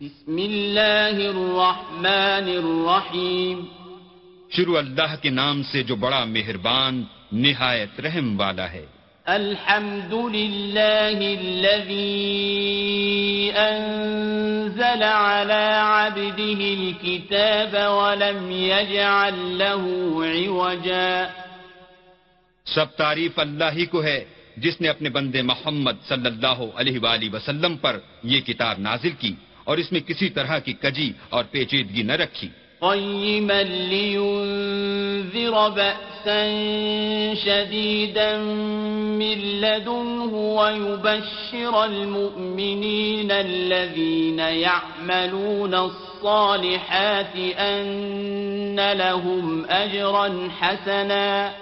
بسم اللہ الرحمن الرحیم۔ شروع اللہ کے نام سے جو بڑا مہربان نہایت رحم والا ہے۔ الحمد لله الذي أنزل على عبده الكتاب ولم يجعل له عوجا۔ سب تعریف اللہ ہی کو ہے جس نے اپنے بندے محمد صلی اللہ علیہ وآلہ وسلم پر یہ کتاب نازل کی۔ اور اس میں کسی طرح کی کجی اور پیچیدگی نہ رکھی۔ قيما لينذر بأسا شديدا من لدنه ويبشر المؤمنين الذين يعملون الصالحات أن لهم أجرا حسنا۔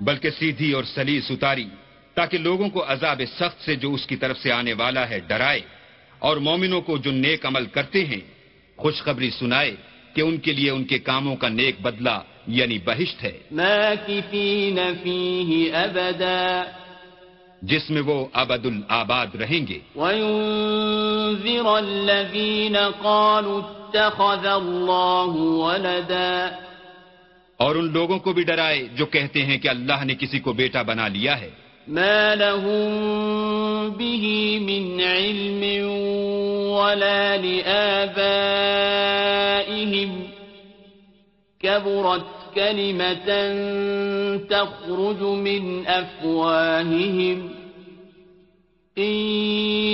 بلکہ سیدھی اور سلیس اتاری تاکہ لوگوں کو عذاب سخت سے جو اس کی طرف سے آنے والا ہے ڈرائے۔ اور مومنوں کو جو نیک عمل کرتے ہیں خوشخبری سنائے کہ ان کے لیے ان کے کاموں کا نیک بدلہ یعنی بہشت ہے۔ أبدا جس میں وہ ابد الآباد رہیں گے۔ وينذر الذين قالوا اتخذ الله ولدا۔ اور ان لوگوں کو بھی ڈرائے جو کہتے ہیں کہ اللہ نے کسی کو بیٹا بنا لیا ہے۔ ما لهم به من علم ولا لآبائهم كبرت كلمة تخرج من أفواههم إن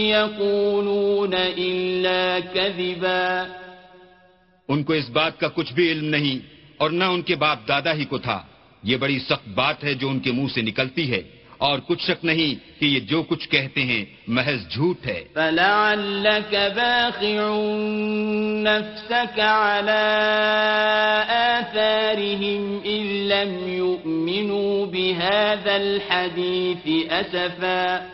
يقولون إلا كذبا ان کو اس بات کا کچھ بھی علم نہیں اور نہ ان کے باپ دادا ہی کو تھا۔ یہ بڑی سخت بات ہے جو ان کے منہ سے نکلتی ہے۔ اور کچھ شک نہیں کہ یہ جو کچھ کہتے ہیں محض جھوٹ ہے۔ فلعلك باخع نفسك على آثارهم إن لم يؤمنوا بهذا الحديث أسفا۔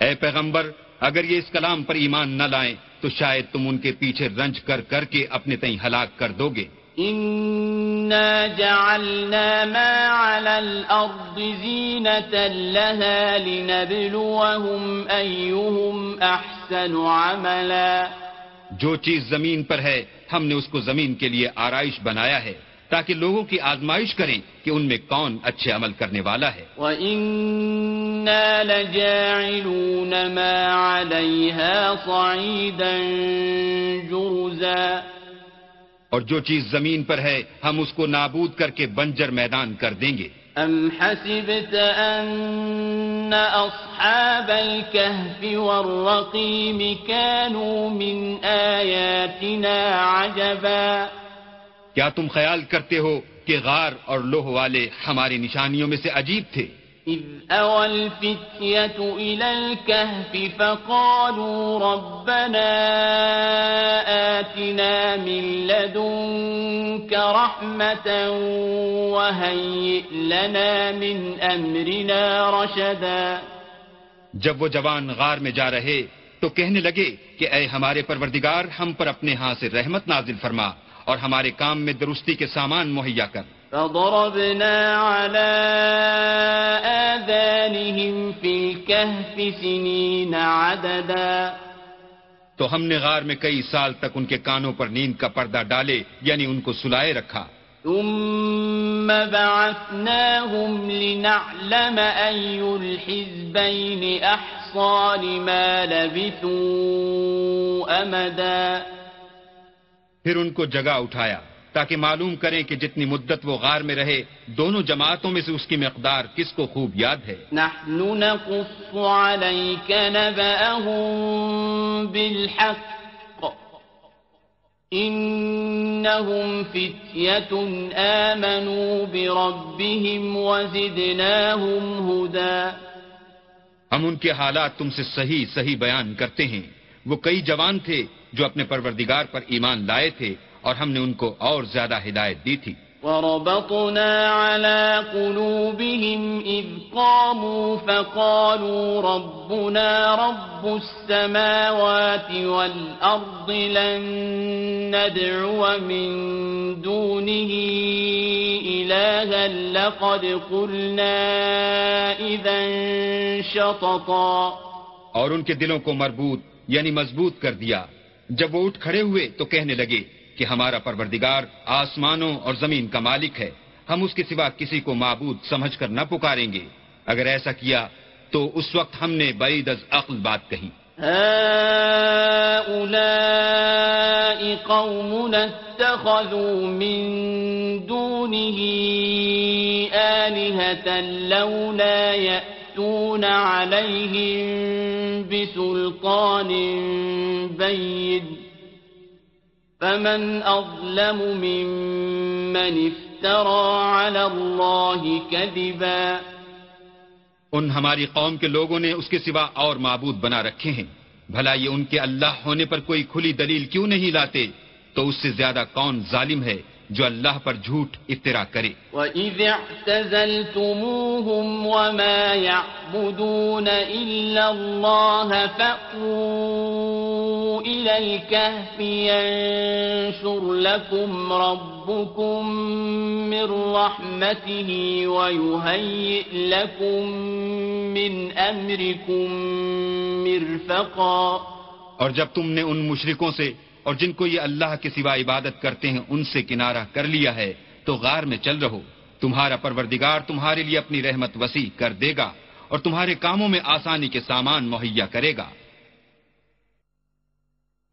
اے پیغمبر اگر یہ اس کلام پر ایمان نہ لائیں تو شاید تم ان کے پیچھے رنج کر کر کے اپنے تئیں ہلاک کر دو گے۔ إنا جعلنا ما على الأرض زينة لها لنبلوهم أيهم أحسن عملا۔ جو چیز زمین پر ہے ہم نے اس کو زمین کے لیے آرائش بنایا ہے تاکہ لوگوں کی آزمائش کریں کہ ان میں کون اچھے عمل کرنے والا ہے۔ وَإِنَّا لَجَاعِلُونَ مَا عَلَيْهَا صَعِيدًا جُرُزًا۔ اور جو چیز زمین پر ہے ہم اس کو نابود کر کے بنجر میدان کر دیں گے۔ أم حسبت أن أصحاب الكهف والرقيم كانوا من آياتنا عجبا۔ کیا تم خیال کرتے ہو کہ غار اور لوہ والے ہماری نشانیوں میں سے عجیب تھے؟ إذ أوى الفتية إلى الكهف فقالوا ربنا آتنا من لدنك رحمة وهيئ لنا من أمرنا رشدا. جب وہ جوان غار میں جا رہے تو کہنے لگے کہ اے ہمارے پروردگار، ہم پر اپنے ہاں سے رحمت نازل فرما اور ہمارے کام میں درستی کے سامان مہیا کر۔ فضربنا على آذانهم في الكهف سنين عددا. تو ہم نے غار میں کئی سال تک ان کے کانوں پر نیند کا پردہ ڈالے یعنی ان کو سلائے رکھا۔ ثم بعثناهم لنعلم أي الحزبين أحصى لما لبثوا أمدا. پھر ان کو جگہ اٹھایا۔ تاکہ معلوم کریں کہ جتنی مدت وہ غار میں رہے دونوں جماعتوں میں سے اس کی مقدار کس کو خوب یاد ہے؟ نحن نقص عليك نبأهم بالحق فتية آمنوا بربهم وزدناهم هدى. ہم ان کے حالات تم سے صحیح صحیح بیان کرتے ہیں۔ وہ کئی جوان تھے جو اپنے پروردگار پر ایمان لائے تھے اور ہم نے ان کو اور زیادہ ہدایت دی تھی۔ وربطنا على قلوبهم إذ قاموا فقالوا ربنا رب السماوات والأرض لن ندعو من دونه إلها لقد قلنا إذا شططا۔ اور ان کے دلوں کو مربوط یعنی مضبوط کر دیا۔ جب وہ اٹھ کھڑے ہوئے تو کہنے لگے کہ ہمارا پروردگار آسمانوں اور زمین کا مالک ہے۔ ہم اس کے سوا کسی کو معبود سمجھ کر نہ پکاریں گے۔ اگر ایسا کیا تو اس وقت ہم نے بعید از عقل بات کہی۔ هؤلاء قوم اتخذوا من دونه آلهة لولا يأتون عليهم بسلطان بين فمن اظلم ممن افترى على الله كذبا ان ہماری قوم کے لوگوں نے اس کے سوا اور معبود بنا رکھے ہیں۔ بھلا یہ ان کے اللہ ہونے پر کوئی کھلی دلیل کیوں نہیں لاتے؟ تو اس سے زیادہ کون ظالم ہے؟ جو اللہ پر جھوٹ اترا کرے۔ وَإِذِ اعْتَزَلْتُمُوهُمْ وَمَا يَعْبُدُونَ إِلَّا اللَّهَ فَأْوُوا إِلَى الْكَهْفِ يَنشُرْ لَكُمْ رَبُّكُمْ مِنْ رَحْمَتِهِ وَيُهَيِّئْ لَكُمْ مِنْ أَمْرِكُمْ مِرْفَقًا۔ اور جب تم نے ان مشرکوں سے اور جن کو یہ اللہ کے سوا عبادت کرتے ہیں، ان سے کنارہ کر لیا ہے، تو غار میں چل رہو۔ تمہارا پروردگار تمہارے لیے اپنی رحمت وسیع کر دے گا اور تمہارے کاموں میں آسانی کے سامان مہیا کرے گا۔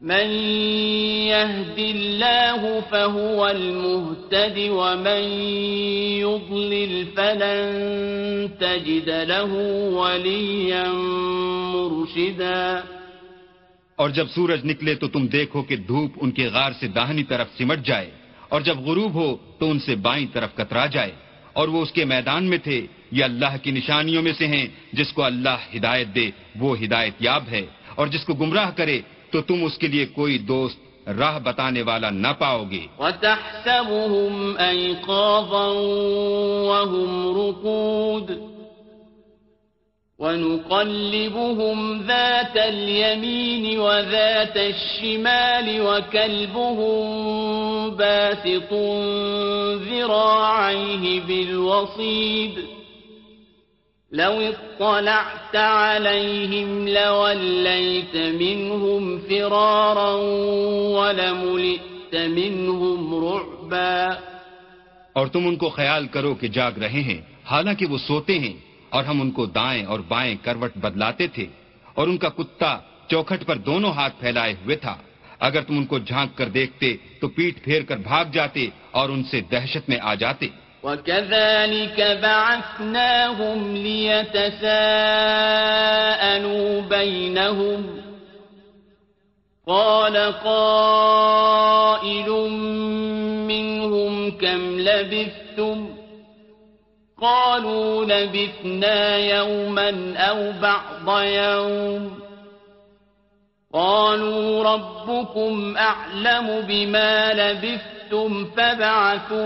من يهد الله فهو المهتد ومن يضلل فلن تجد له وليا مرشدا اور جب سورج نکلے تو تم دیکھو کہ دھوپ ان کے غار سے داہنی طرف سمٹ جائے اور جب غروب ہو تو ان سے بائیں طرف کترا جائے اور وہ اس کے میدان میں تھے یہ اللہ کی نشانیوں میں سے ہیں جس کو اللہ ہدایت دے وہ ہدایت یاب ہے اور جس کو گمراہ کرے تو تم اس کے لیے کوئی دوست راہ بتانے والا نہ پاؤ گے۔ وَتَحْسَبُهُمْ أَيْقَاظًا وَهُمْ رُقُودٌ۔ ونقلبهم ذات اليمين وذات الشمال وكلبهم باسط ذراعيه بالوصيد۔ لو اطلعت عليهم لوليت منهم فرارا ولملئت منهم رعبا. اور تم ان کو خیال کرو کہ جاگ رہے ہیں، حالانکہ وہ سوتے ہیں اور ہم ان کو دائیں اور بائیں کروٹ بدلاتے تھے اور ان کا کتا چوکھٹ پر دونوں ہاتھ پھیلائے ہوئے تھا۔ اگر تم ان کو جھانک کر دیکھتے تو پیٹ پھیر کر بھاگ جاتے اور ان سے دہشت میں آ جاتے۔ وَكَذَلِكَ بَعَثْنَاهُمْ لِيَتَسَاءَلُوا بَيْنَهُمْ قَالَ قَائِلٌ مِّنْهُمْ كَمْ لَبِثْتُمْ قالوا لبثنا يوما أو بعض يوم قالوا ربكم أعلم بما لبثتم شئتم فبعثوا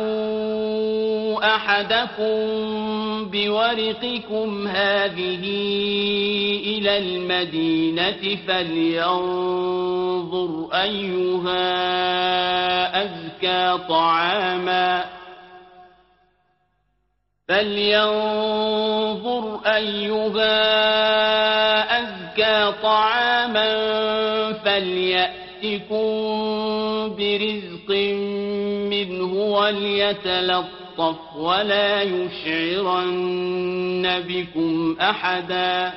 أحدكم بورقكم هذه إلى المدينة فلينظر أيها أزكى طعاماً فلينظر أيها أزكى طعاما فليأتكم برزق منه وليتلطف ولا يشعرن بكم أحدا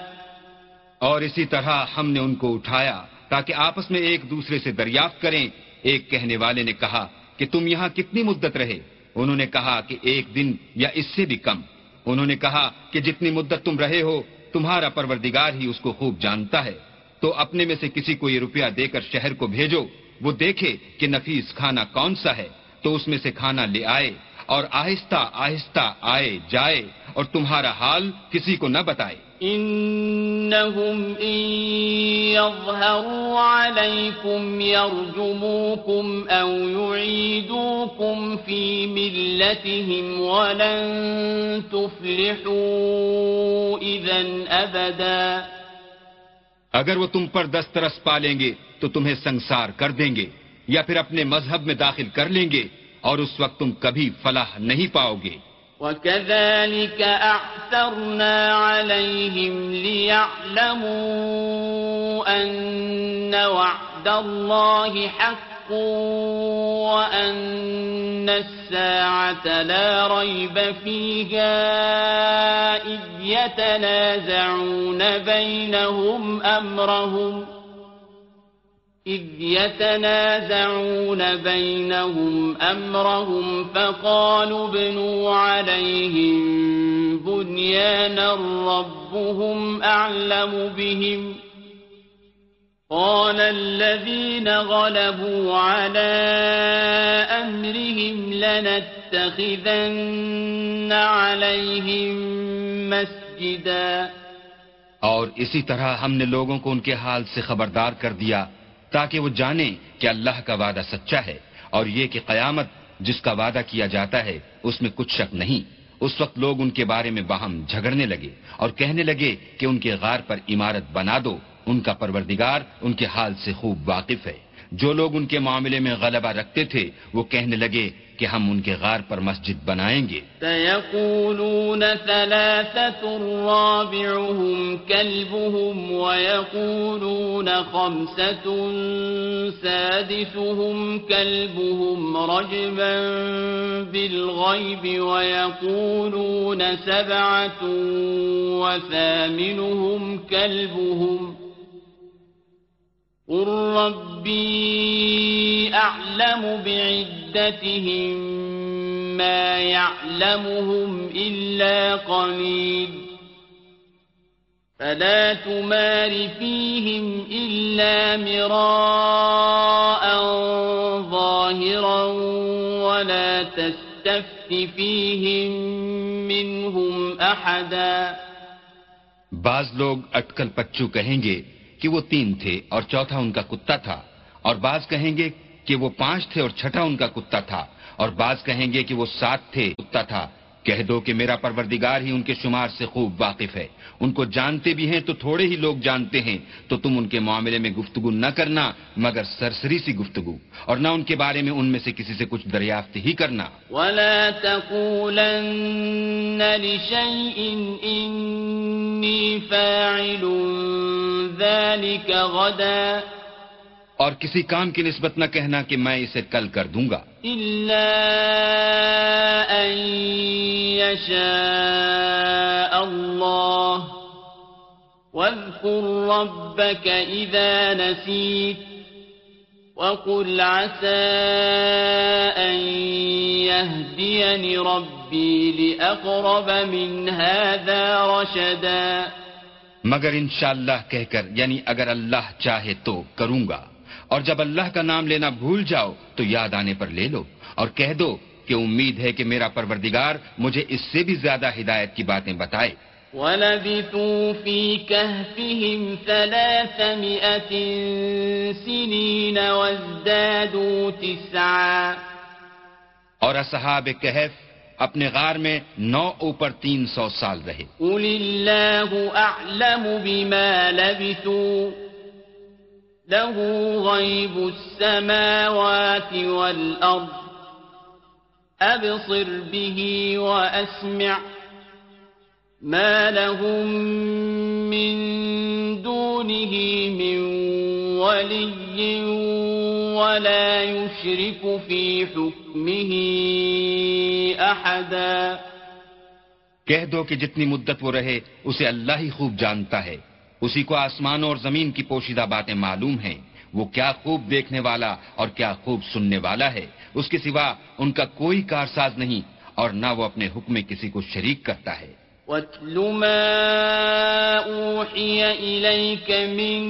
اور اسی طرح ہم نے ان کو اٹھایا تاکہ آپس میں ایک دوسرے سے دریافت کریں۔ ایک کہنے والے نے کہا کہ تم یہاں کتنی مدت رہے؟ انہوں نے کہا کہ ایک دن یا اس سے بھی کم۔ انہوں نے کہا کہ جتنی مدت تم رہے ہو، تمہارا پروردگار ہی اس کو خوب جانتا ہے۔ تو اپنے میں سے کسی کو یہ روپیہ دے کر شہر کو بھیجو۔ وہ دیکھے کہ نفیس کھانا کون سا ہے۔ تو اس میں سے کھانا لے آئے اور آہستہ آہستہ آئے جائے اور تمہارا حال کسی کو نہ بتائے۔ إنهم إن يظهروا عليكم يرجموكم أو يعيدوكم في ملتهم ولن تفلحوا إذا أبدا اگر وہ تم پر دسترس پالیں گے تو تمہیں سنسار کر دیں گے۔ یا پھر اپنے مذہب میں داخل کر لیں گے اور اس وقت تم کبھی فلاح نہیں پاؤ گے۔ وكذلك أعثرنا عليهم ليعلموا أن وعد الله حق وأن الساعة لا ريب فيها إذ يتنازعون بينهم أمرهم إذ يتنازعون بينهم أمرهم فقالوا ابنوا عليهم بنيانا ربهم أعلم بهم قال الذين غلبوا على أمرهم لنتخذن عليهم مسجدا اور اسی طرح ہم نے لوگوں کو ان کے حال سے خبردار کر دیا تاکہ وہ جانیں کہ اللہ کا وعدہ سچا ہے اور یہ کہ قیامت جس کا وعدہ کیا جاتا ہے، اس میں کچھ شک نہیں۔ اس وقت لوگ ان کے بارے میں باہم جھگڑنے لگے اور کہنے لگے کہ ان کے غار پر عمارت بنا دو۔ ان کا پروردگار ان کے حال سے خوب واقف ہے۔ جو لوگ ان کے معاملے میں غلبہ رکھتے تھے، وہ کہنے لگے کہ ہم ان کے غار پر مسجد بنائیں گے۔ سيقولون ثلاثة رابعهم كلبهم ويقولون خمسة سادسهم كلبهم رجما بالغيب ويقولون سبعة وثامنهم كلبهم قل ربي أعلم بعدتهم ما يعلمهم إلا قليل فلا تمار فيهم إلا مراء ظاهرا ولا تستفت فيهم منهم أحدا بعض لوگ اٹکل پچو کہیں گے کہ وہ تین تھے اور چوتھا ان کا کتا تھا، اور بعض کہیں گے کہ وہ پانچ تھے اور چھٹا ان کا کتا تھا، اور بعض کہیں گے کہ وہ سات تھے، کتا تھا۔ کہہ دو کہ میرا پروردگار ہی ان کے شمار سے خوب واقف ہے۔ ان کو جانتے بھی ہیں تو تھوڑے ہی لوگ جانتے ہیں۔ تو تم ان کے معاملے میں گفتگو نہ کرنا، مگر سرسری سی گفتگو۔ اور نہ ان کے بارے میں ان میں سے کسی سے کچھ دریافت ہی کرنا۔ ولا تقولن لشيء إني فاعل ذلك غدا اور کسی کام کی نسبت نہ کہنا کہ میں اسے کل کر دوں گا۔ إلا أن يشاء الله واذكر ربك إذا نسيت وقل عسى أن يهديني ربي لأقرب من هذا رشدا۔ مگر انشاءاللہ کہہ کر یعنی اگر اللہ چاہے تو کروں گا۔ اور جب اللہ کا نام لینا بھول جاؤ تو یاد آنے پر لے لو اور کہہ دو کہ امید ہے کہ میرا پروردگار مجھے اس سے بھی زیادہ ہدایت کی باتیں بتائے۔ ولبثوا في كهفهم ثلاثمائة سنين وازدادوا تسعا۔ اور اصحاب کہف اپنے غار میں نو اوپر تین سو سال رہے۔ قل الله أعلم بما لبثوا۔ له غيب السماوات والأرض. أبصر به وأسمع. ما لهم من دونه من ولي ولا يشرك في حكمه أحدا. کہہ دو کہ جتنی مدت وہ رہے، اسے اللہ ہی خوب جانتا ہے۔ اسی کو آسمانوں اور زمین کی پوشیدہ باتیں معلوم ہیں۔ وہ کیا خوب دیکھنے والا اور کیا خوب سننے والا ہے۔ اس کے سوا ان کا کوئی کارساز نہیں اور نہ وہ اپنے حکم میں کسی کو شریک کرتا ہے۔ واتل ما أوحي إليك من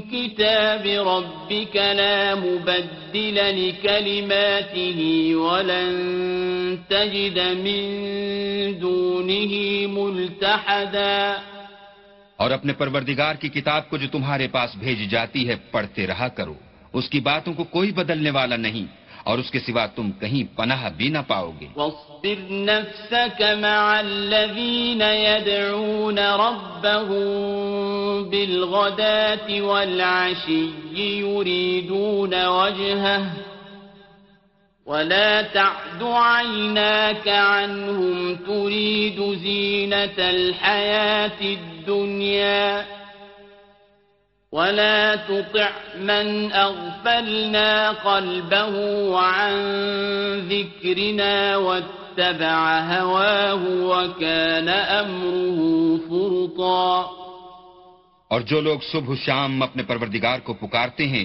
كتاب ربك لا مبدل لكلماته ولن تجد من دونه ملتحدا اور اپنے پروردگار کی کتاب کو جو تمہارے پاس بھیجی جاتی ہے، پڑھتے رہا کرو۔ اس کی باتوں کو کوئی بدلنے والا نہیں، اور اس کے سوا تم کہیں پناہ بھی نہ پاؤ گے۔ واصبر نفسك مع الذين يدعون ربهم بالغداة والعشي يريدون وجهه ولا تعد عيناك عنهم تريد زينة الحياة الدنيا ولا تطع من أغفلنا قلبه عن ذكرنا واتبع هواه وكان أمره فرطا اور جو لوگ صبح و شام اپنے پروردگار کو پکارتے ہیں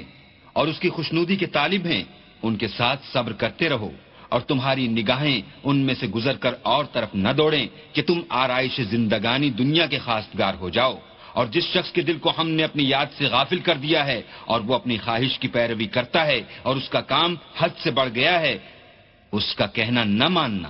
اور اس کی خوشنودی کے طالب ہیں ان کے ساتھ صبر کرتے رہو اور تمہاری نگاہیں ان میں سے گزر کر اور طرف نہ دوڑیں کہ تم آرائش زندگانی دنیا کے خواستگار ہو جاؤ اور جس شخص کے دل کو ہم نے اپنی یاد سے غافل کر دیا ہے اور وہ اپنی خواہش کی پیروی کرتا ہے اور اس کا کام حد سے بڑھ گیا ہے، اس کا کہنا نہ ماننا۔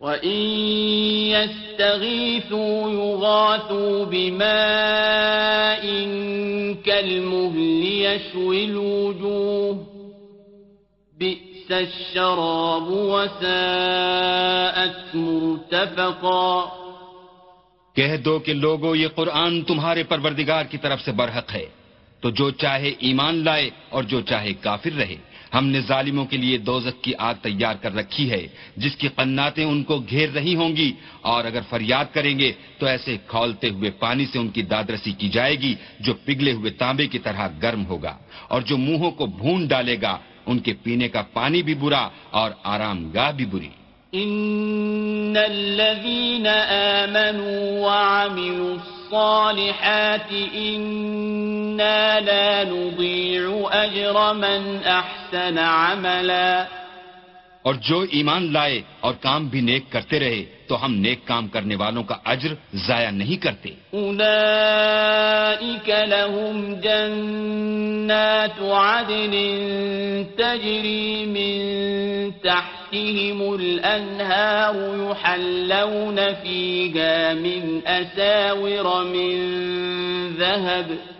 وَإِن يَسْتَغِيثُوا يُغَاثُوا بِمَاءٍ كَالْمُهْلِ يَشْوِي الْوُجُوهَ بِئْسَ الشَّرَابُ وَسَاءَتْ مُرْتَفَقًا کہہ دو کہ لوگو، یہ قرآن تمہارے پروردگار کی طرف سے برحق ہے۔ تو جو چاہے ایمان لائے اور جو چاہے کافر رہے۔ ہم نے ظالموں کے لیے دوزک کی آگ تیار کر رکھی ہے، جس کی قناتیں ان کو گھیر رہی ہوں گی۔ اور اگر فریاد کریں گے، تو ایسے کھولتے ہوئے پانی سے ان کی دادرسی کی جائے گی، جو پگھلے ہوئے تانبے کی طرح گرم ہوگا۔ اور جو منہوں کو بھون ڈالے گا، ان کے پینے کا پانی بھی برا اور آرام گاہ بھی بری۔ ان الذين امنوا وعملوا الصالحات إنا لا نضيع اجر من احسن عملا اور جو ایمان لائے اور کام بھی نیک کرتے رہے، تو ہم نیک کام کرنے والوں کا اجر ضائع نہیں کرتے۔ اولئیک لهم جنات عدن تجری من تحتهم الانهار يحلون فيها من اساور من ذهب۔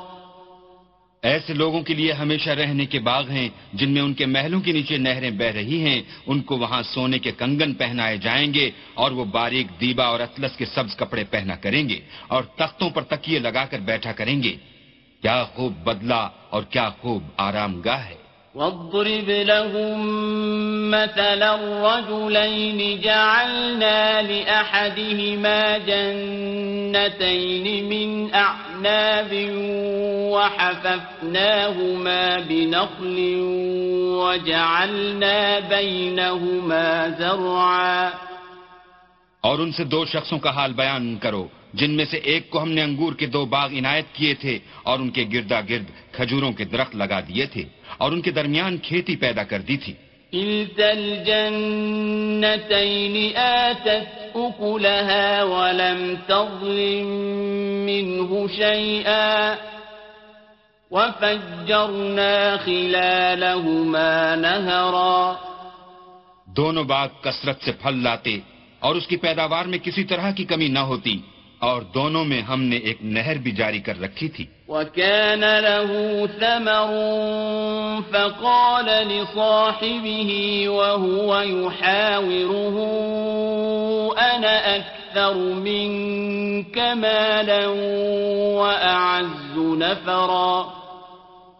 ایسے لوگوں کے لیے ہمیشہ رہنے کے باغ ہیں جن میں ان کے محلوں کے نیچے نہریں بہ رہی ہیں۔ ان کو وہاں سونے کے کنگن پہنائے جائیں گے اور وہ باریک دیبا اور اطلس کے سبز کپڑے پہنا کریں گے اور تختوں پر تکیے لگا کر بیٹھا کریں گے۔ کیا خوب بدلہ اور کیا خوب آرام گاہ ہے۔ واضرب لهم مثل الرجلين جعلنا لأحدهما جنتين من أعناب وحففناهما بنخل وجعلنا بينهما زرعا اور ان سے دو شخصوں کا حال بیان کرو۔ جن میں سے ایک کو ہم نے انگور کے دو باغ عنایت کیے تھے اور ان کے گردا گرد کھجوروں کے درخت لگا دیے تھے اور ان کے درمیان کھیتی پیدا کر دی تھی۔ آتت أكلها ولم تظلم منه شيئا وفجرنا خلالهما نهرا دونوں باغ کثرت سے پھل لاتے اور اس کی پیداوار میں کسی طرح کی کمی نہ ہوتی۔ اور دونوں میں ہم نے ایک نہر بھی جاری کر رکھی تھی۔ وكان له ثمر فقال لصاحبه وهو يحاوره أنا أكثر منك مالا وأعز نفرا۔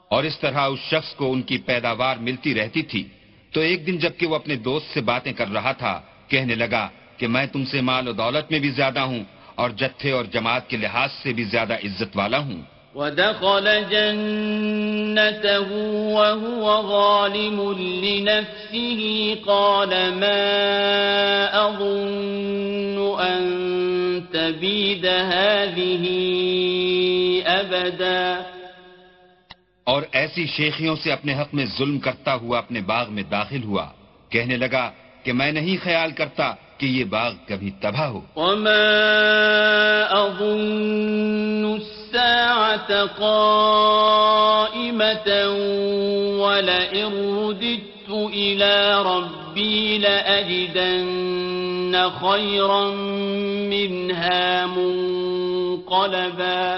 اور اس طرح اس شخص کو ان کی پیداوار ملتی رہتی تھی۔ تو ایک دن جبکہ وہ اپنے دوست سے باتیں کر رہا تھا کہنے لگا کہ میں تم سے مال و دولت میں بھی زیادہ ہوں اور جتھے اور جماعت کے لحاظ سے بھی زیادہ عزت والا ہوں۔ ودخل جنته وهو ظالم لنفسه قال ما أظن أن تبيد هذه أبدا۔ اور ایسی شیخیوں سے اپنے حق میں ظلم کرتا ہوا اپنے باغ میں داخل ہوا۔ کہنے لگا کہ میں نہیں خیال کرتا کہ یہ باغ کبھی تباہ ہو۔ وما أظن الساعة قائمة ولئن رددت إلى ربي لأجدن خيرا منها منقلبا۔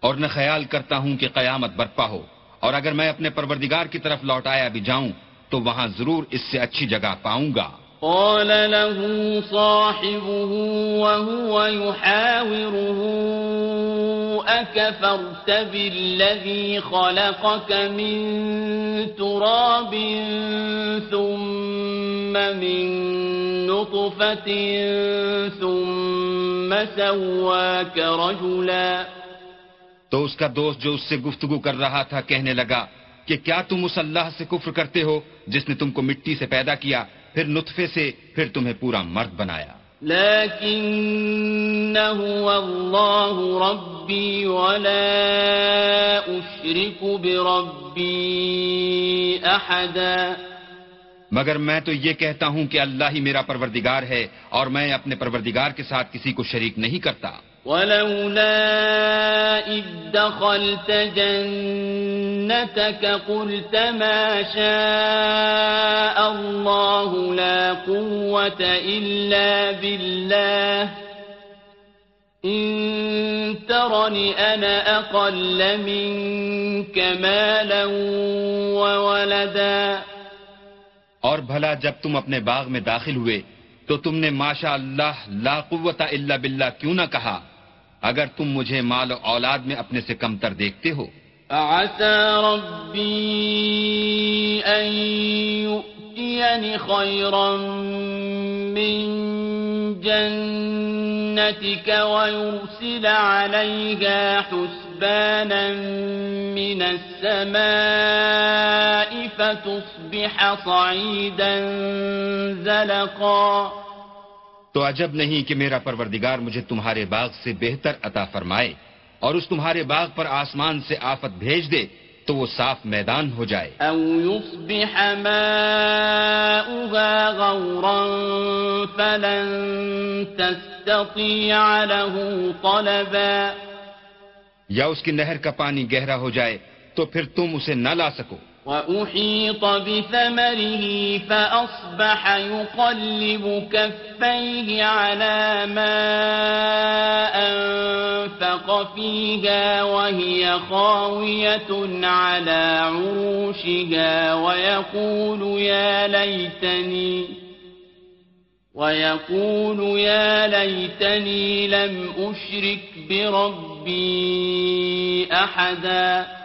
اور نہ خیال کرتا ہوں کہ قیامت برپا ہو۔ اور اگر میں اپنے پروردگار کی طرف لوٹایا بھی جاؤں تو وہاں ضرور اس سے اچھی جگہ پاؤں گا۔ قال له صاحبه وهو يحاوره، أكفرت بالذي خلقك من تراب ثم من نطفة ثم سواك رجلا. تو اس کا دوست جو اس سے گفتگو کر رہا تھا کہنے لگا کہ کیا تم اس اللہ سے کفر کرتے ہو جس نے تم کو مٹی سے پیدا کیا؟ پھر نطفے سے پھر تمہیں پورا مرد بنایا۔ لكن هو الله ربي ولا أشرك بربي أحدا۔ مگر میں تو یہ کہتا ہوں کہ اللہ ہی میرا پروردگار ہے اور میں اپنے پروردگار کے ساتھ کسی کو شریک نہیں کرتا۔ ولولا إذ دخلت جنتك قلت ما شاء الله لا قوة إلا بالله. إن ترني أنا أقل منك مالا وولدا. اور بھلا جب تم اپنے باغ میں داخل ہوئے تو تم نے ماشاء اللہ لا قوت الا باللہ کیوں نہ کہا؟ اگر تم مجھے مال و اولاد میں اپنے سے کمتر دیکھتے ہو۔ عسى ربي أن يؤتيني خيرا من جنتك ويرسل عليها حسبانا من السماء فتصبح صعيدا زلقا تو عجب نہیں کہ میرا پروردگار مجھے تمہارے باغ سے بہتر عطا فرمائے اور اس تمہارے باغ پر آسمان سے آفت بھیج دے تو وہ صاف میدان ہو جائے۔ أو يصبح ماؤها غورا فلن تستطيع له طلبا۔ یا اس کی نہر کا پانی گہرا ہو جائے تو پھر تم اسے نہ لا سکو۔ وأحيط بثمره فأصبح يقلب كفيه على ما أنفق فيها وهي خاوية على عروشها ويقول يا ليتني ويقول يا ليتني لم أشرك بربي أحداً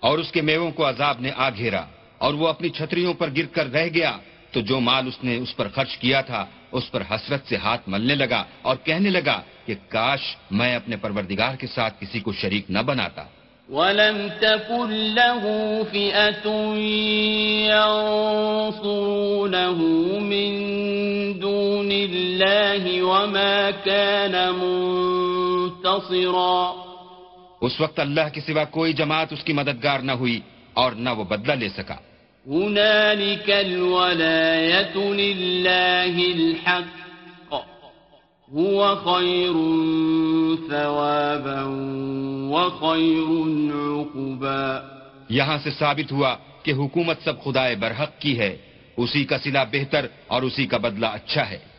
اور اس کے میووں کو عذاب نے آ گھیرا اور وہ اپنی چھتریوں پر گر کر رہ گیا تو جو مال اس نے اس پر خرچ کیا تھا، اس پر حسرت سے ہاتھ ملنے لگا اور کہنے لگا کہ کاش میں اپنے پروردگار کے ساتھ کسی کو شریک نہ بناتا۔ ولم تكن له فئة ينصرونه من دون الله وما كان منتصرا۔ اس وقت اللہ کے سوا کوئی جماعت اس کی مددگار نہ ہوئی اور نہ وہ بدلہ لے سکا۔ هنالك الولاية لله الحق هو خير ثوابا وخير عقبا۔ یہاں سے ثابت ہوا کہ حکومت سب خدائے برحق کی ہے اسی کا صلہ بہتر اور اسی کا بدلہ اچھا ہے۔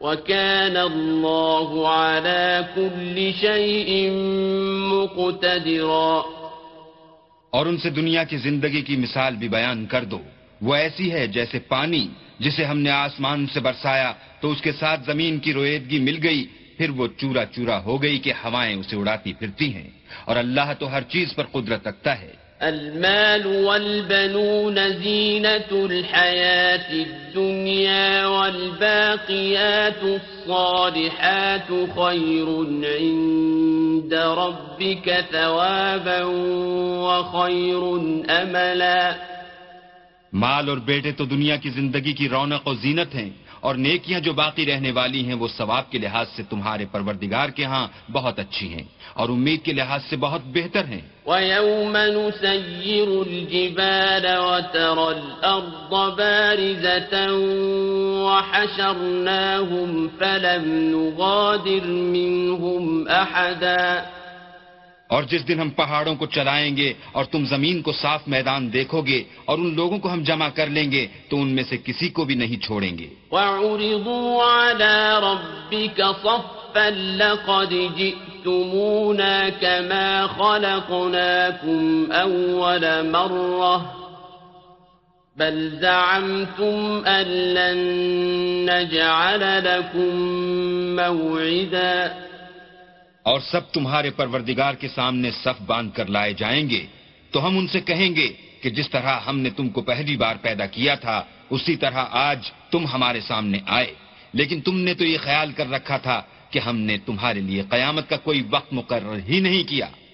وكان الله على كل شيء مقتدرا۔ اور ان سے دنیا کی زندگی کی مثال بھی بیان کر دو۔ وہ ایسی ہے جیسے پانی، جسے ہم نے آسمان سے برسایا تو اس کے ساتھ زمین کی رویدگی مل گئی، پھر وہ چورا چورا ہو گئی کہ ہوائیں اسے اڑاتی پھرتی ہیں۔ اور اللہ تو ہر چیز پر قدرت رکھتا ہے۔ المال والبنون زينة الحياة الدنيا والباقيات الصالحات خير عند ربك ثوابا وخير أملا. مال اور بیٹے تو دنیا کی زندگی کی رونق و زینت ہیں۔ اور نیکیاں جو باقی رہنے والی ہیں وہ ثواب کے لحاظ سے تمہارے پروردگار کے ہاں بہت اچھی ہیں اور امید کے لحاظ سے بہت بہتر ہیں۔ وَيَوْمَ نُسَيِّرُ الْجِبَالَ وَتَرَى الْأَرْضَ بَارِزَةً وَحَشَرْنَاهُمْ فَلَمْ نُغَادِرْ مِنْهُمْ أَحَدًا اور جس دن ہم پہاڑوں کو چلائیں گے اور تم زمین کو صاف میدان دیکھو گے اور ان لوگوں کو ہم جمع کر لیں گے، تو ان میں سے کسی کو بھی نہیں چھوڑیں گے۔ وَعُرِضُوا عَلَى رَبِّكَ صَفًّا لَقَدْ جِئْتُمُونَا كَمَا خَلَقْنَاكُمْ أَوَّلَ مَرَّةٍ بَلْ زَعَمْتُمْ أَن لَّن نَّجْعَلَ لَكُم مَّوْعِدًا اور سب تمہارے پروردگار کے سامنے صف باندھ کر لائے جائیں گے، تو ہم ان سے کہیں گے کہ جس طرح ہم نے تم کو پہلی بار پیدا کیا تھا، اسی طرح آج تم ہمارے سامنے آئے۔ لیکن تم نے تو یہ خیال کر رکھا تھا کہ ہم نے تمہارے لیے قیامت کا کوئی وقت مقرر ہی نہیں کیا۔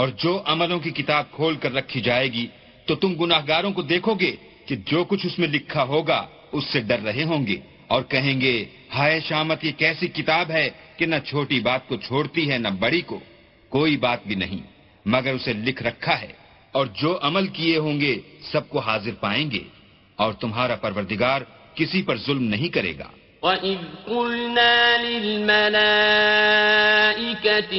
اور جو عملوں کی کتاب کھول کر رکھی جائے گی تو تم گناہ گاروں کو دیکھو گے کہ جو کچھ اس میں لکھا ہوگا، اس سے ڈر رہے ہوں گے اور کہیں گے، ہائے شامت، یہ کیسی کتاب ہے کہ نہ چھوٹی بات کو چھوڑتی ہے، نہ بڑی کو؟ کوئی بات بھی نہیں، مگر اسے لکھ رکھا ہے اور جو عمل کیے ہوں گے، سب کو حاضر پائیں گے اور تمہارا پروردگار کسی پر ظلم نہیں کرے گا۔ وَإِذْ قُلْنَا لِلْمَلَائِكَةِ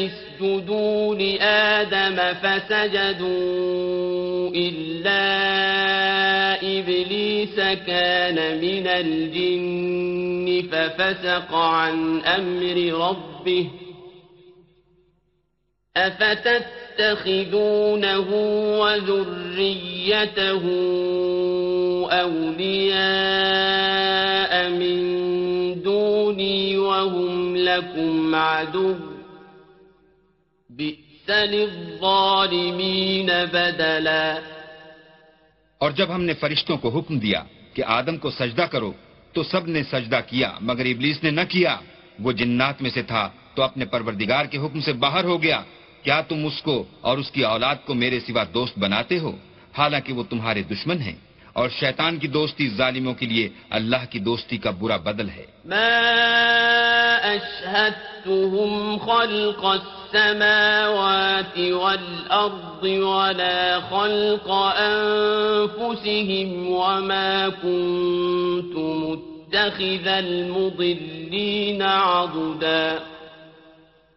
اسْجُدُوا لِآدَمَ فَسَجَدُوا إِلَّا إِبْلِيسَ كَانَ مِنَ الْجِنِّ فَفَسَقَ عَنْ أَمْرِ رَبِّهِ أَفَتَتَّخِذُونَهُ وَذُرِّيَّتَهُ أَوْلِيَاءَ مِن وهم لكم عدو بئس للظالمين بدلا اور جب ہم نے فرشتوں کو حکم دیا کہ آدم کو سجدہ کرو، تو سب نے سجدہ کیا، مگر ابلیس نے نہ کیا۔ وہ جنات میں سے تھا، تو اپنے پروردگار کے حکم سے باہر ہو گیا۔ کیا تم اس کو اور اس کی اولاد کو میرے سوا دوست بناتے ہو؟ حالانکہ وہ تمہارے دشمن ہیں۔ اور شیطان کی دوستی ظالموں کے لیے اللہ کی دوستی کا برا بدل ہے۔ ما اشهدتهم خلق السماوات والارض ولا خلق انفسهم وما كنت متخذ المضلين عضدا۔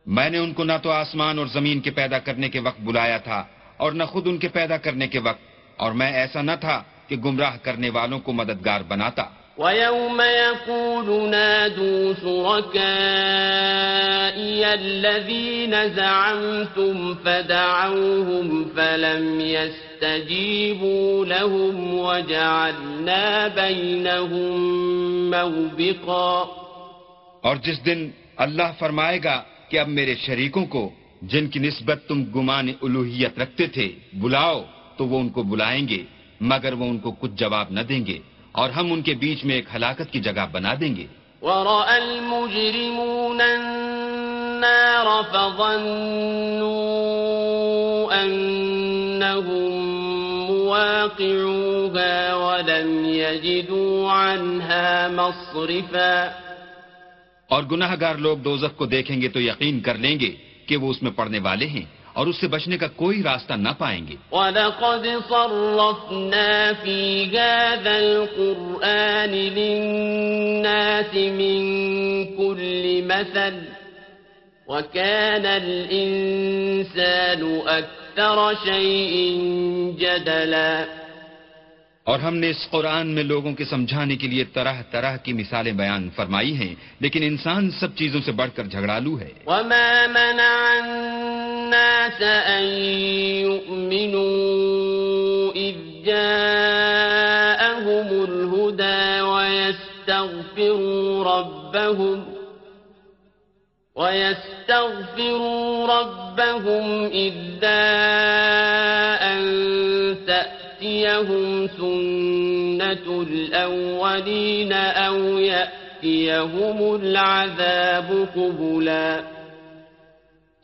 میں نے ان کو نہ تو آسمان اور زمین کے پیدا کرنے کے وقت بلایا تھا اور نہ خود ان کے پیدا کرنے کے وقت اور میں ایسا نہ تھا کہ گمراہ کرنے والوں کو مددگار بناتا۔ ويوم يقول نادوا شركائي الذين زعمتم فدعوهم فلم يستجيبوا لهم وجعلنا بينهم موبقا۔ اور جس دن اللہ فرمائے گا کہ اب میرے شریکوں کو جن کی نسبت تم گمان الوحیت رکھتے تھے بلاؤ تو وہ ان کو بلائیں گے۔ مگر وہ ان کو کچھ جواب نہ دیں گے اور ہم ان کے بیچ میں ایک ہلاکت کی جگہ بنا دیں گے۔ ورأى المجرمون النار فظنوا أنهم مواقعوها ولم يجدوا عنها مصرفا۔ اور گناہ گار لوگ دوزخ کو دیکھیں گے تو یقین کر لیں گے کہ وہ اس میں پڑنے والے ہیں۔ اور اس سے بچنے کا کوئی راستہ نہ پائیں گے۔ وَلَقَدْ صَرَّفْنَا فِي هَذَا الْقُرْآنِ لِلنَّاسِ مِنْ كُلِّ مَثَلٍ وَكَانَ الْإِنسَانُ أَكْثَرَ شَيْءٍ جَدَلًا اور ہم نے اس قرآن میں لوگوں کے سمجھانے کے لیے طرح طرح کی مثالیں بیان فرمائی ہیں، لیکن انسان سب چیزوں سے بڑھ کر جھگڑالو ہے۔ وما منع الناس أن يؤمنوا إذ جاءهم الهدى ويستغفروا ربهم ويستغفروا ربهم إلا أن تأتيهم سنة الأولين أو يأتيهم العذاب قبلاً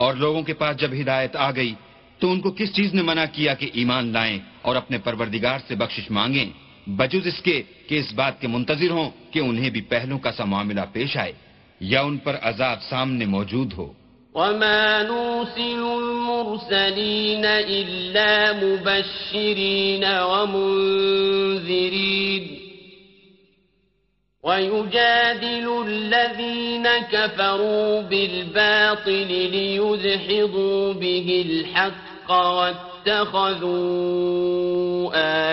اور لوگوں کے پاس جب ہدایت آ گئی تو ان کو کس چیز نے منع کیا کہ ایمان لائیں اور اپنے پروردگار سے بخشش مانگیں؟ بجز اس کے کہ اس بات کے منتظر ہوں کہ انہیں بھی پہلوں کا سا معاملہ پیش آئے یا ان پر عذاب سامنے موجود ہو۔ وما نرسل المرسلين إلا مبشرين ومنذرين ويجادل الذين كفروا بالباطل ليدحضوا به الحق واتخذوا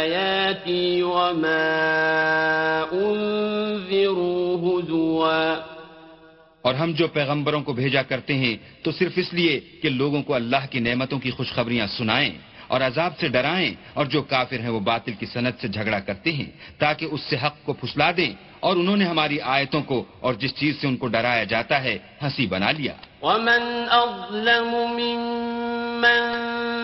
آياتي وما أنذروا هزوا اور ہم جو پیغمبروں کو بھیجا کرتے ہیں، تو صرف اس لیے کہ لوگوں کو اللہ کی نعمتوں کی خوشخبریاں سنائیں اور عذاب سے ڈرائیں اور جو کافر ہیں وہ باطل کی صنعت سے جھگڑا کرتے ہیں، تاکہ اس سے حق کو پھسلا دیں اور انہوں نے ہماری آیتوں کو اور جس چیز سے ان کو ڈرایا جاتا ہے، ہنسی بنا لیا۔ ومن اظلم ممن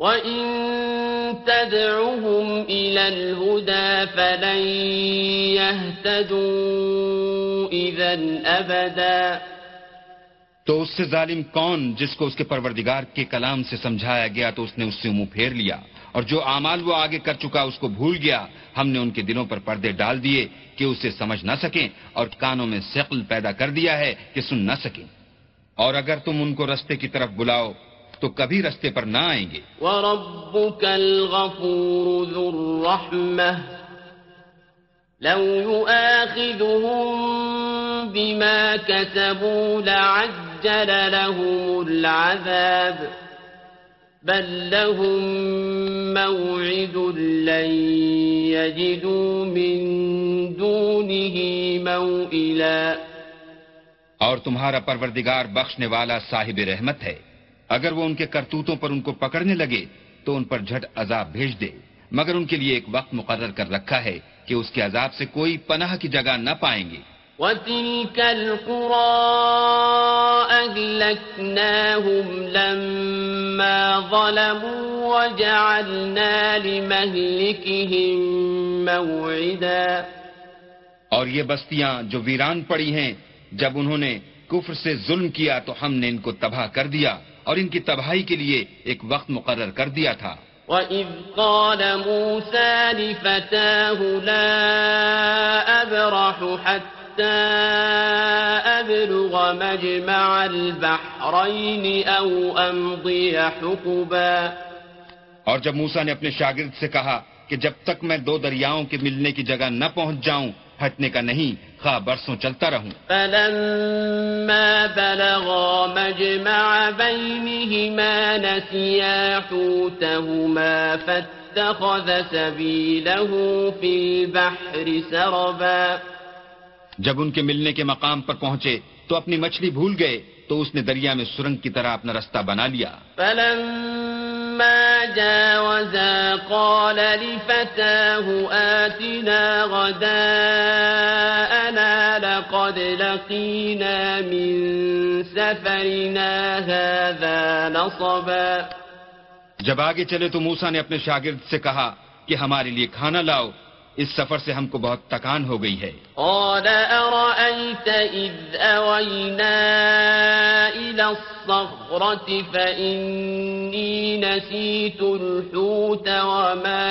وإن تدعهم إلى الهدى فلن يهتدوا إذا أبداً۔ تو اس سے ظالم کون جس کو اس کے پروردگار کے کلام سے سمجھایا گیا تو اس نے اس سے منہ پھیر لیا۔ اور جو اعمال وہ آگے کر چکا اس کو بھول گیا۔ ہم نے ان کے دلوں پر پردے ڈال دیے کہ اسے سمجھ نہ سکیں اور کانوں میں ثقل پیدا کر دیا ہے کہ سن نہ سکیں۔ اور اگر تم ان کو رستے کی طرف بلاؤ تو کبھی رستے پر نہ آئیں گے۔ وربك الغفور ذو الرحمة لو يؤاخذهم بما كسبوا لعجل لهم العذاب بل لهم موعد لن يجدوا من دونه موئلا اور تمہارا پروردگار بخشنے والا صاحب رحمت ہے۔ اگر وہ ان کے کرتوتوں پر ان کو پکڑنے لگے تو ان پر جھٹ عذاب بھیج دے۔ مگر ان کے لیے ایک وقت مقرر کر رکھا ہے کہ اس کے عذاب سے کوئی پناہ کی جگہ نہ پائیں گے۔ وَتِلْكَ الْقُرَىٰ أَهْلَكْنَاهُمْ لَمَّا ظَلَمُوا وَجَعَلْنَا لِمَهْلِكِهِم مَّوْعِدًا۔ اور یہ بستیاں جو ویران پڑی ہیں جب انہوں نے کفر سے ظلم کیا تو ہم نے ان کو تباہ کر دیا۔ اور ان کی تباہی کے لیے ایک وقت مقرر کر دیا تھا۔ وَإِذْ قَالَ مُوسَى لِفَتَاهُ لَا أَبْرَحُ حَتَّى أَبْلُغَ مَجْمَعَ الْبَحْرَيْنِ أَوْ أَمْضِيَ حُقُبًا۔ اور جب موسا نے اپنے شاگرد سے کہا کہ جب تک میں دو دریاؤں کے ملنے کی جگہ نہ پہنچ جاؤں ہٹنے کا نہیں خواہ برسوں چلتا رہوں۔ فلما بلغا مجمع بينهما نسيا حوتهما فاتخذ سبيله في البحر سربا۔ جب ان کے ملنے کے مقام پر پہنچے تو اپنی مچھلی بھول گئے۔ تو اس نے دریا میں سرنگ کی طرح اپنا رستہ بنا لیا۔ فلما جاوزا قال لفتاه آتنا غداءنا لقد لقينا من سفرنا هذا نصبا۔ جب آگے چلے تو موسا نے اپنے شاگرد سے کہا کہ ہمارے لیے کھانا لاؤ۔ اس سفر سے ہم کو بہت تکان ہو گئی ہے۔ قال أرأيت إذ أوينا إلى الصخرة فإني نسيت الحوت وما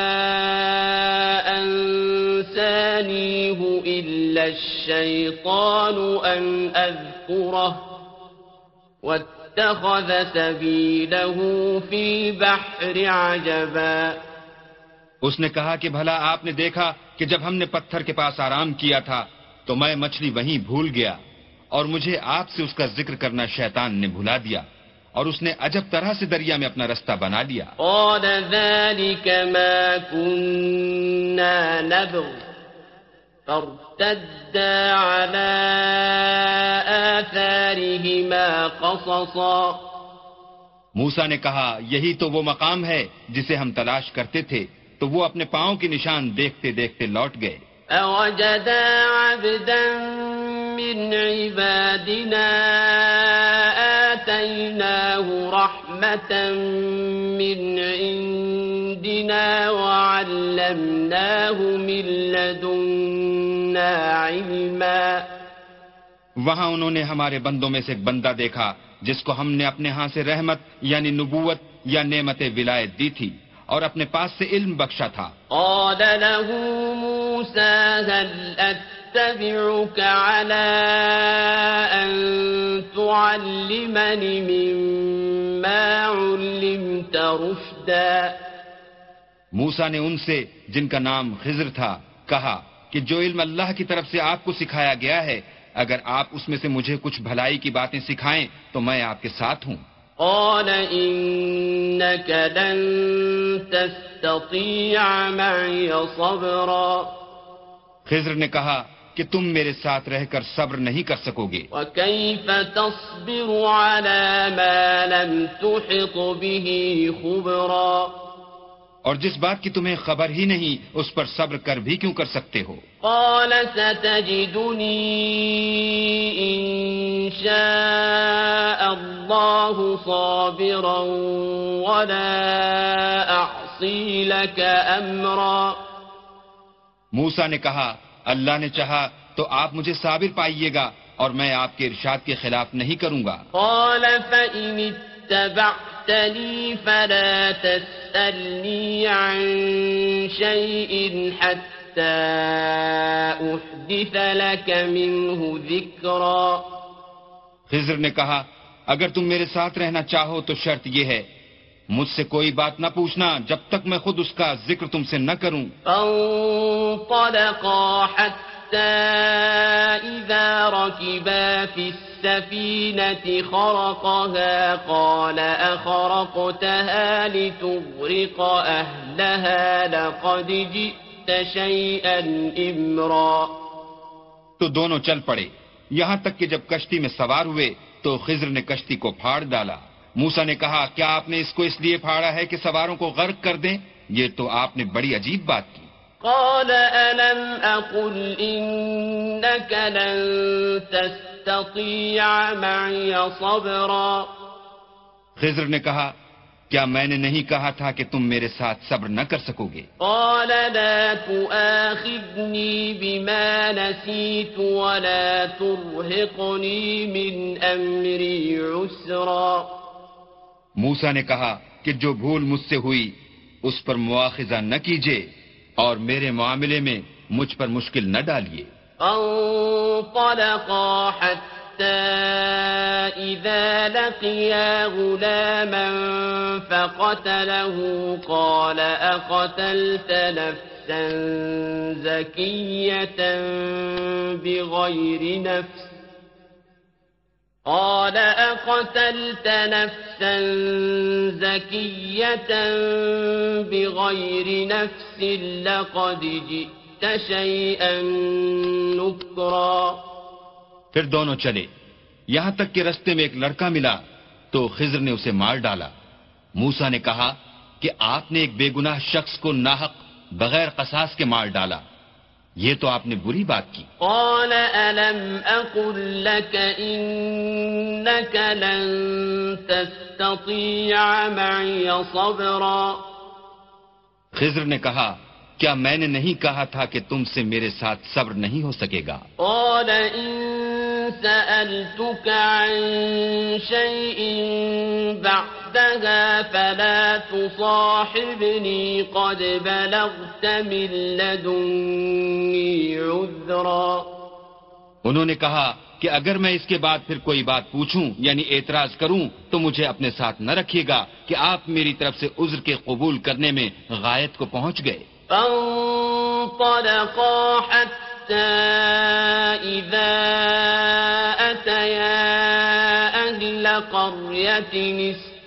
أنسانيه إلا الشيطان أن أذكره واتخذ سبيله في البحر عجبا اس نے کہا کہ بھلا آپ نے دیکھا کہ جب ہم نے پتھر کے پاس آرام کیا تھا تو میں مچھلی وہیں بھول گیا اور مجھے آپ سے اس کا ذکر کرنا شیطان نے بھلا دیا اور اس نے عجب طرح سے دریا میں اپنا رستہ بنا لیا۔ قال ذلك ما كنا نبغ۔ فارتدا على آثارهما قصصا۔ موسا نے کہا یہی تو وہ مقام ہے جسے ہم تلاش کرتے تھے۔ تو وہ اپنے پاؤں کی نشان دیکھتے دیکھتے لوٹ گئے۔ أوجدا عبدا من عبادنا آتيناه رحمة من عندنا وعلمناه من لدنا علما۔ وہاں انہوں نے ہمارے بندوں میں سے ایک بندہ دیکھا جس کو ہم نے اپنے ہاں سے رحمت یعنی نبوت یا نعمت ولایت دی تھی۔ اور اپنے پاس سے علم بخشا تھا۔ قال له موسى هل أتبعك على أن تعلمني مما علمت رشدا؟ موسا نے ان سے جن کا نام خضر تھا کہا کہ جو علم اللہ کی طرف سے آپ کو سکھایا گیا ہے اگر آپ اس میں سے مجھے کچھ بھلائی کی باتیں سکھائیں تو میں آپ کے ساتھ ہوں۔ قال إنك لن تستطيع معي صبرا خضر نے کہا کہ تم میرے ساتھ رہ کر صبر نہیں کر سکو گے وكيف تصبر على ما لم تحط به خبرا اور جس بات کی تمہیں خبر ہی نہیں اس پر صبر کر بھی کیوں کر سکتے ہو؟ قال ستجدني إن شاء الله صابرا ولا أعصي لك أمرا موسا نے کہا اللہ نے چاہا تو آپ مجھے صابر پائیے گا اور میں آپ کے ارشاد کے خلاف نہیں کروں گا۔ قال فإن اتبعتني فلا تسألني عن شيء حتى أحدث لك منه ذكرا خضر نے کہا اگر تم میرے ساتھ رہنا چاہو تو شرط یہ ہے مجھ سے کوئی بات نہ پوچھنا جب تک میں خود اس کا ذکر تم سے نہ کروں۔ فانطلقا حتى إذا ركبا في السفينة خرقها قال أخرقتها لتغرق أهلها لقد جئت شيئا إمرا تو دونوں چل پڑے۔ یہاں تک کہ جب کشتی میں سوار ہوئے تو خضر نے کشتی کو پھاڑ ڈالا۔ موسا نے کہا، کیا آپ نے اس کو اس لیے پھاڑا ہے کہ سواروں کو غرق کر دیں؟ یہ تو آپ نے بڑی عجیب بات کی۔ قال ألم أقل إنك لن تستطيع معي صبرا خضر نے کہا کیا میں نے نہیں کہا تھا کہ تم میرے ساتھ صبر نہ کر سکو گے؟ قال لا تؤاخذني بما نسيت ولا ترهقني من أمري عسرا موسا نے کہا کہ جو بھول مجھ سے ہوئی اس پر مواخذہ نہ کیجیے اور میرے معاملے میں مجھ پر مشکل نہ ڈالیے۔ فانطلقا حتى إذا لقيا غلاما فقتله، قال أقتلت نفسا زكية بغير نفس؟ قال أقتلت نفسا زكية بغير نفس لقد جئت شيئا نكرا. پھر دونوں چلے۔ یہاں تک کہ رستے میں ایک لڑکا ملا تو خضر نے اسے مار ڈالا۔ موسا نے کہا کہ آپ نے ایک بے گناہ شخص کو ناحق بغیر قصاص کے مار ڈالا۔ یہ تو آپ نے بری بات کی۔ قال ألم أقل لك إنك لن تستطيع معي صبرا۔ خضر نے کہا کیا میں نے نہیں کہا تھا کہ تم سے میرے ساتھ صبر نہیں ہو سکے گا؟ قال إن سألتك عن شيء بعدها فلا تصاحبني قد بلغت من لدني عذرا انہوں نے کہا کہ اگر میں اس کے بعد پھر کوئی بات پوچھوں یعنی اعتراض کروں تو مجھے اپنے ساتھ نہ رکھیے گا کہ آپ میری طرف سے عذر کے قبول کرنے میں غایت کو پہنچ گئے۔ فانطلقا حتى إذا أتيا أهل قرية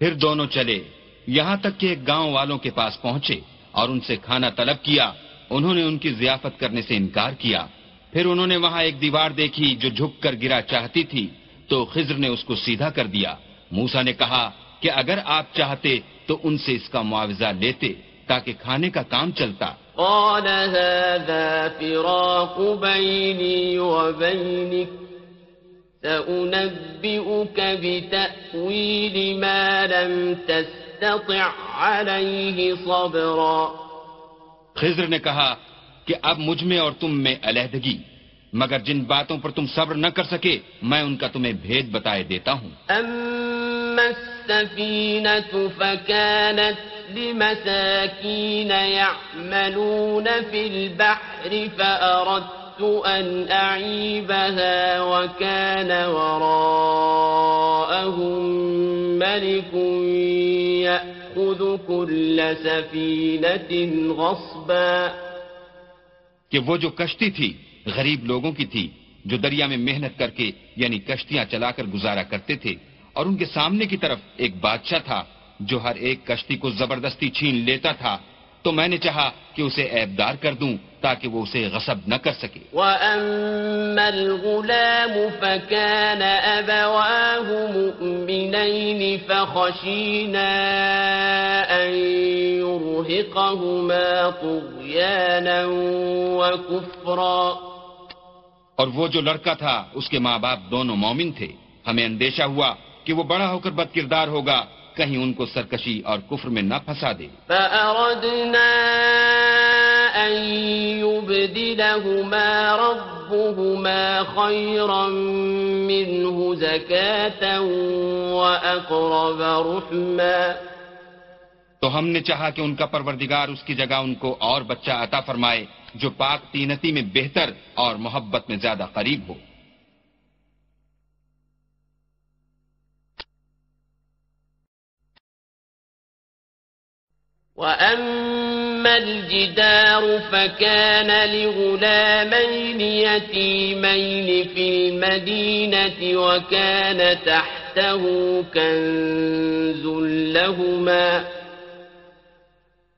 پھر دونوں چلے، یہاں تک کہ ایک گاؤں والوں کے پاس پہنچے اور ان سے کھانا طلب کیا۔ انہوں نے ان کی ضیافت کرنے سے انکار کیا۔ پھر انہوں نے وہاں ایک دیوار دیکھی جو جھک کر گرا چاہتی تھی، تو خضر نے اس کو سیدھا کر دیا۔ موسا نے کہا کہ اگر آپ چاہتے تو ان سے اس کا معاوضہ لیتے تاکہ کھانے کا کام چلتا۔ قال هذا فراق بيني وبينك. سأنبئك بتأويل ما لم تستطع عليه صبرا۔ خضر نے کہا کہ اب مجھ میں اور تم میں علیحدگی مگر جن باتوں پر تم صبر نہ کر سکے میں ان کا تمہیں بھید بتائے دیتا ہوں۔ أما السفينة فكانت لمساكين يعملون في البحر فأردت أن أعيبها وكان وراءهم ملك يأخذ كل سفينة غصبا کہ وہ جو کشتی تھی غریب لوگوں کی تھی، جو دریا میں محنت کر کے یعنی کشتیاں چلا کر گزارا کرتے تھے، اور ان کے سامنے کی طرف ایک بادشاہ تھا، جو ہر ایک کشتی کو زبردستی چھین لیتا تھا۔ تو میں نے چاہا کہ اسے عیبدار کر دوں تاکہ وہ اسے غصب نہ کر سکے۔ وأما الغلام فكان أبواه مؤمنين فخشينا أن يرهقهما طغيانا وكفرا۔ اور وہ جو لڑکا تھا اس کے ماں باپ دونوں مومن تھے۔ ہمیں اندیشہ ہوا کہ وہ بڑا ہو کر بد کردار ہوگا۔ کہیں ان کو سرکشی اور کفر میں نہ پھنسا دے۔ فأردنا أن يبدلهما ربهما خيرا منه زكاة وأقرب رحما۔ تو ہم نے چاہا کہ ان کا پروردگار اس کی جگہ ان کو اور بچہ عطا فرمائے جو پاک تینتی میں بہتر اور محبت میں زیادہ قریب ہو۔ وأما الجدار فكان لغلامين يتيمين في المدينة وكان تحته كنز لهما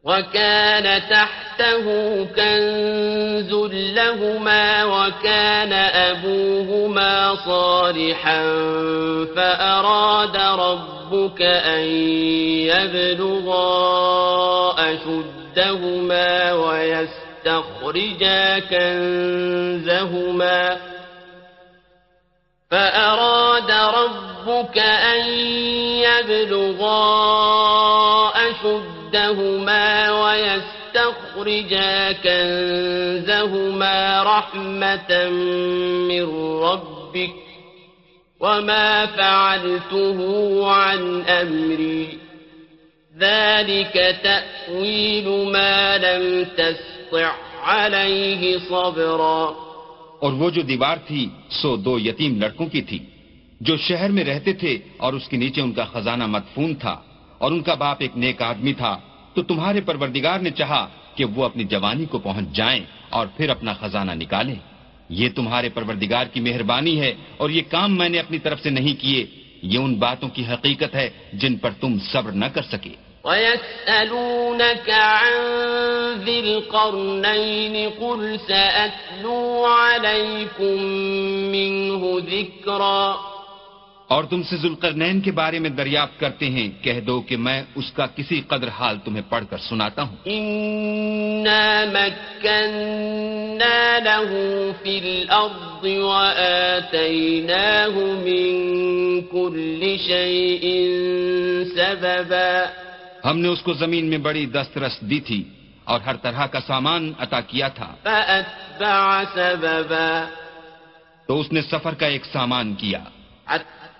وكان تحته كنز لهما وكان أبوهما صالحا فأراد ربك أن يبلغا أشدهما ويستخرجا كنزهما فأراد ربك أن يبلغا أشدهما ويستخرجا كنزهما رحمة من ربك وما فعلته عن أمري. ذلك تأويل ما لم تستع عليه صبرا. اور وہ جو دیوار تھی سو دو یتیم لڑکوں کی تھی، جو شہر میں رہتے تھے اور اس کے نیچے ان کا خزانہ مدفون تھا۔ اور ان کا باپ ایک نیک آدمی تھا، تو تمہارے پروردگار نے چاہا کہ وہ اپنی جوانی کو پہنچ جائیں اور پھر اپنا خزانہ نکالیں۔ یہ تمہارے پروردگار کی مہربانی ہے اور یہ کام میں نے اپنی طرف سے نہیں کیے۔ یہ ان باتوں کی حقیقت ہے جن پر تم صبر نہ کر سکے۔ ويسألونك عن ذي القرنين قل سأتلو عليكم منه ذكرا۔ اور تم سے ذوالقرنین کے بارے میں دریافت کرتے ہیں کہہ دو کہ میں اس کا کسی قدر حال تمہیں پڑھ کر سناتا ہوں۔ له وآتيناه من كل سببا۔ ہم نے اس کو زمین میں بڑی دسترس دی تھی اور ہر طرح کا سامان عطا کیا تھا۔ فأتبع سببا۔ تو اس نے سفر کا ایک سامان کیا۔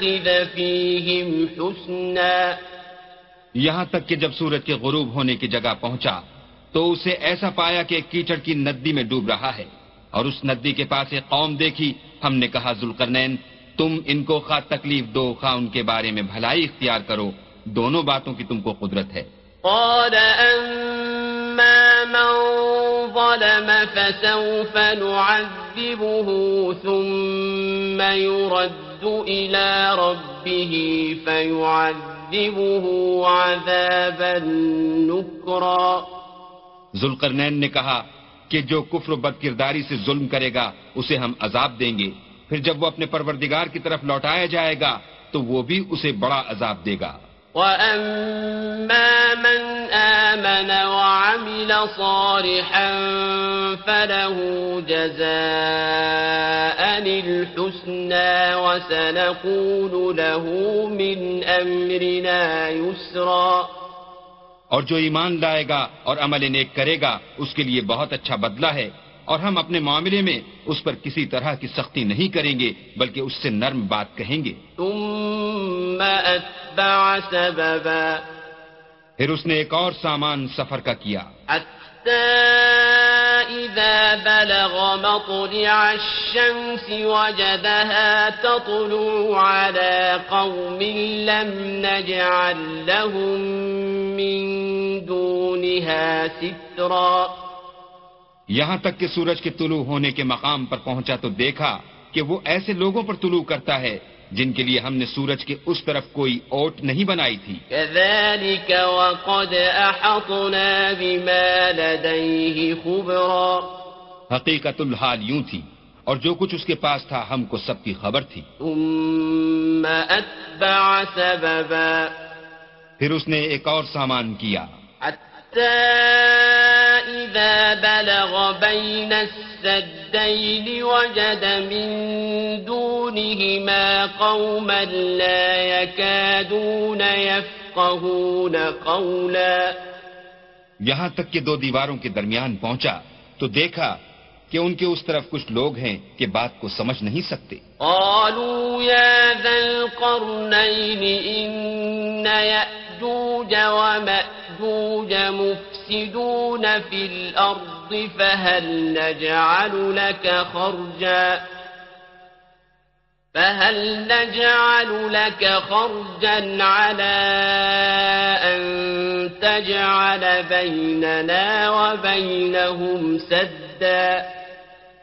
تتخذ فِيهِمْ حُسْنًا۔ یہاں تک کہ جب سورج کے غروب ہونے کی جگہ پہنچا تو اسے ایسا پایا کہ ایک کیچڑ کی ندی میں ڈوب رہا ہے۔ اور اس ندی کے پاس ایک قوم دیکھی۔ ہم نے کہا، ذوالقرنین، تم ان کو خواہ تکلیف دو، خواہ ان کے بارے میں بھلائی اختیار کرو۔ دونوں باتوں کی تم کو قدرت ہے۔ قال أما من ظلم فسوف نعذبه ثم يرد إلى ربه فيعذبه عذابا نكرا۔ ذوالقرنین نے کہا کہ جو کفر و بد کرداری سے ظلم کرے گا، اسے ہم عذاب دیں گے۔ پھر جب وہ اپنے پروردگار کی طرف لوٹایا جائے گا، تو وہ بھی اسے بڑا عذاب دے گا۔ وأما من آمن وعمل صالحا فله جزاء الحسنى وسنقول له من أمرنا يسرا اور جو ایمان لائے گا اور عمل نیک کرے گا، اس کے لیے بہت اچھا بدلہ ہے۔ اور ہم اپنے معاملے میں اس پر کسی طرح کی سختی نہیں کریں گے بلکہ اس سے نرم بات کہیں گے۔ ثم أتبع سببا۔ پھر اس نے ایک اور سامان سفر کا کیا۔ إذا بلغ مطلع الشمس وجدها تطلع على قوم لم نجعل لهم من دونها سترا۔ یہاں تک کہ سورج کے طلوع ہونے کے مقام پر پہنچا تو دیکھا کہ وہ ایسے لوگوں پر طلوع کرتا ہے جن کے لیے ہم نے سورج کے اس طرف کوئی اوٹ نہیں بنائی تھی۔ كذلك وقد أحطنا بما لديه خبرا۔ حقیقت الحال یوں تھی اور جو کچھ اس کے پاس تھا ہم کو سب کی خبر تھی۔ ثم أتبع سببا۔ پھر اس نے ایک اور سامان کیا۔ إذا بلغ بين السدين وجد من دونهما قوما لا يكادون يفقهون قولا یہاں تک کہ دو دیواروں کے درمیان پہنچا تو دیکھا کہ ان کے اس طرف کچھ لوگ ہیں کہ بات کو سمجھ نہیں سکتے۔ قالوا يا ذا القرنين إن يأجوج ومأجوج مفسدون في الأرض فهل نجعل لك خرجا؟ فهل نجعل لك خرجا على أن تجعل بيننا وبينهم سدا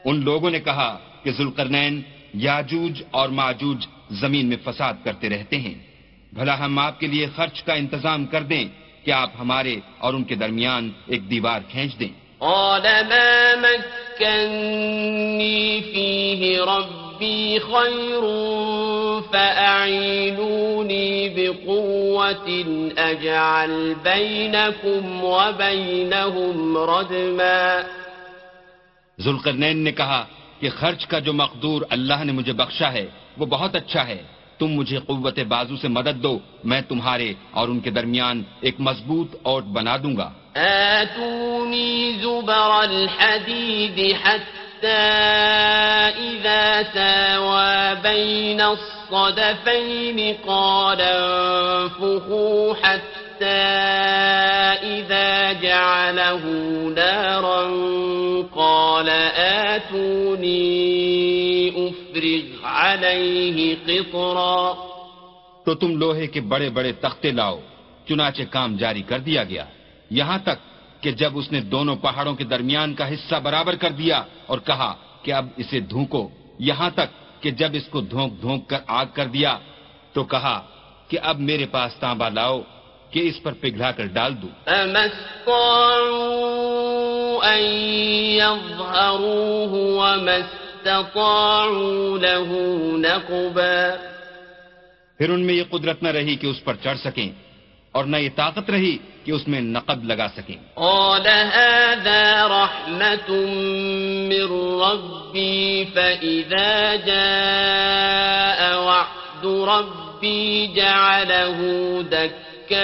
ان لوگوں نے کہا کہ ذوالقرنین یاجوج اور ماجوج زمین میں فساد کرتے رہتے ہیں۔ بھلا ہم آپ کے لیے خرچ کا انتظام کر دیں کہ آپ ہمارے اور ان کے درمیان ایک دیوار کھینچ دیں۔ قال ما مكنني فيه ربي خير فأعينوني بقوة أجعل بينكم وبينهم ردما ذوالقرنین نے کہا کہ خرچ کا جو مقدور اللہ نے مجھے بخشا ہے وہ بہت اچھا ہے۔ تم مجھے قوت بازو سے مدد دو میں تمہارے اور ان کے درمیان ایک مضبوط اوٹ بنا دوں گا۔ آتوني زبر الحديد حتى إذا ساوى بين الصدفين قال انفخوا حتى إذا جعله نارا قال آتوني أفرغ عليه قطرا تو تم لوہے کے بڑے بڑے تختے لاؤ، چنانچہ کام جاری کر دیا گیا۔ یہاں تک کہ جب اس نے دونوں پہاڑوں کے درمیان کا حصہ برابر کر دیا اور کہا کہ اب اسے دھونکو یہاں تک کہ جب اس کو دھونک دھونک کر آگ کر دیا تو کہا کہ اب میرے پاس تانبا لاؤ کہ اس پر پگھلا کر ڈال دوں۔ فما استطاعوا أن يظهروه وما استطاعوا له نقبا۔ پھر ان میں یہ قدرت نہ رہی کہ اس پر چڑھ سکیں۔ اور نہ یہ طاقت رہی کہ اس میں نقب لگا سکیں۔ قال هذا رحمة من ربي فإذا جاء وعد ربي جعله دكاء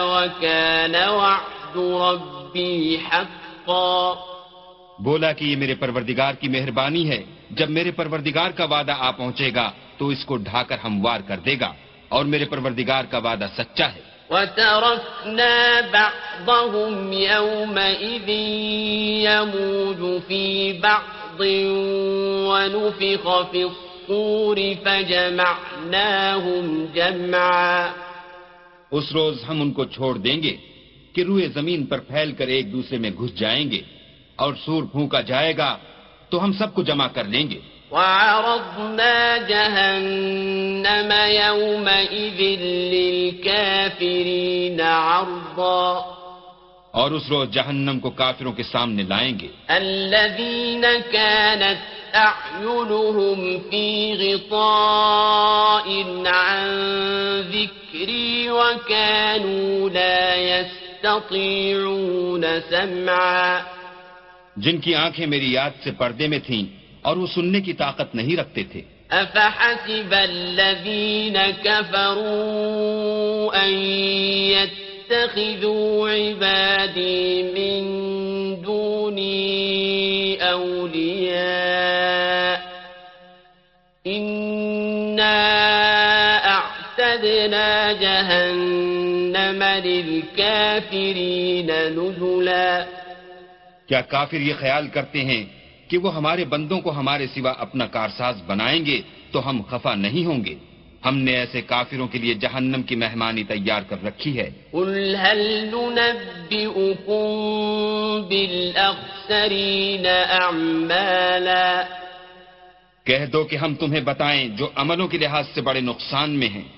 وكان وعد ربي حقا۔ بولا کہ یہ میرے پروردگار کی مہربانی ہے جب میرے پروردگار کا وعدہ آ پہنچے گا تو اس کو ڈھا کر ہموار کر دے گا۔ اور میرے پروردگار کا وعدہ سچا ہے۔ وتركنا بعضهم يومئذ يموج في بعض ونفخ في الصور فجمعناهم جمعا۔ اس روز ہم ان کو چھوڑ دیں گے کہ روئے زمین پر پھیل کر ایک دوسرے میں گھس جائیں گے اور سور پھونکا جائے گا تو ہم سب کو جمع کر لیں گے۔ وعرضنا جهنم يومئذ للكافرين عرضا. اور اس روز جہنم کو کافروں کے سامنے لائیں گے۔ الذين كانت أعينهم في غطاء عن ذكري وكانوا لا يستطيعون سمعا. جن کی آنکھیں میری یاد سے پردے میں تھیں اور وہ سننے کی طاقت نہیں رکھتے تھے۔ أفحسب الذين كفروا أن يتخذوا عبادي من دوني أولياء إنا أعتدنا جهنم للكافرين نزلا کیا کافر یہ خیال کرتے ہیں کہ وہ ہمارے بندوں کو ہمارے سوا اپنا کارساز بنائیں گے تو ہم خفا نہیں ہوں گے۔ ہم نے ایسے کافروں کے لیے جہنم کی مہمانی تیار کر رکھی ہے۔ قل هل ننبئكم أعمالا کہہ دو کہ ہم تمہیں بتائیں جو عملوں کے لحاظ سے بڑے نقصان میں ہیں۔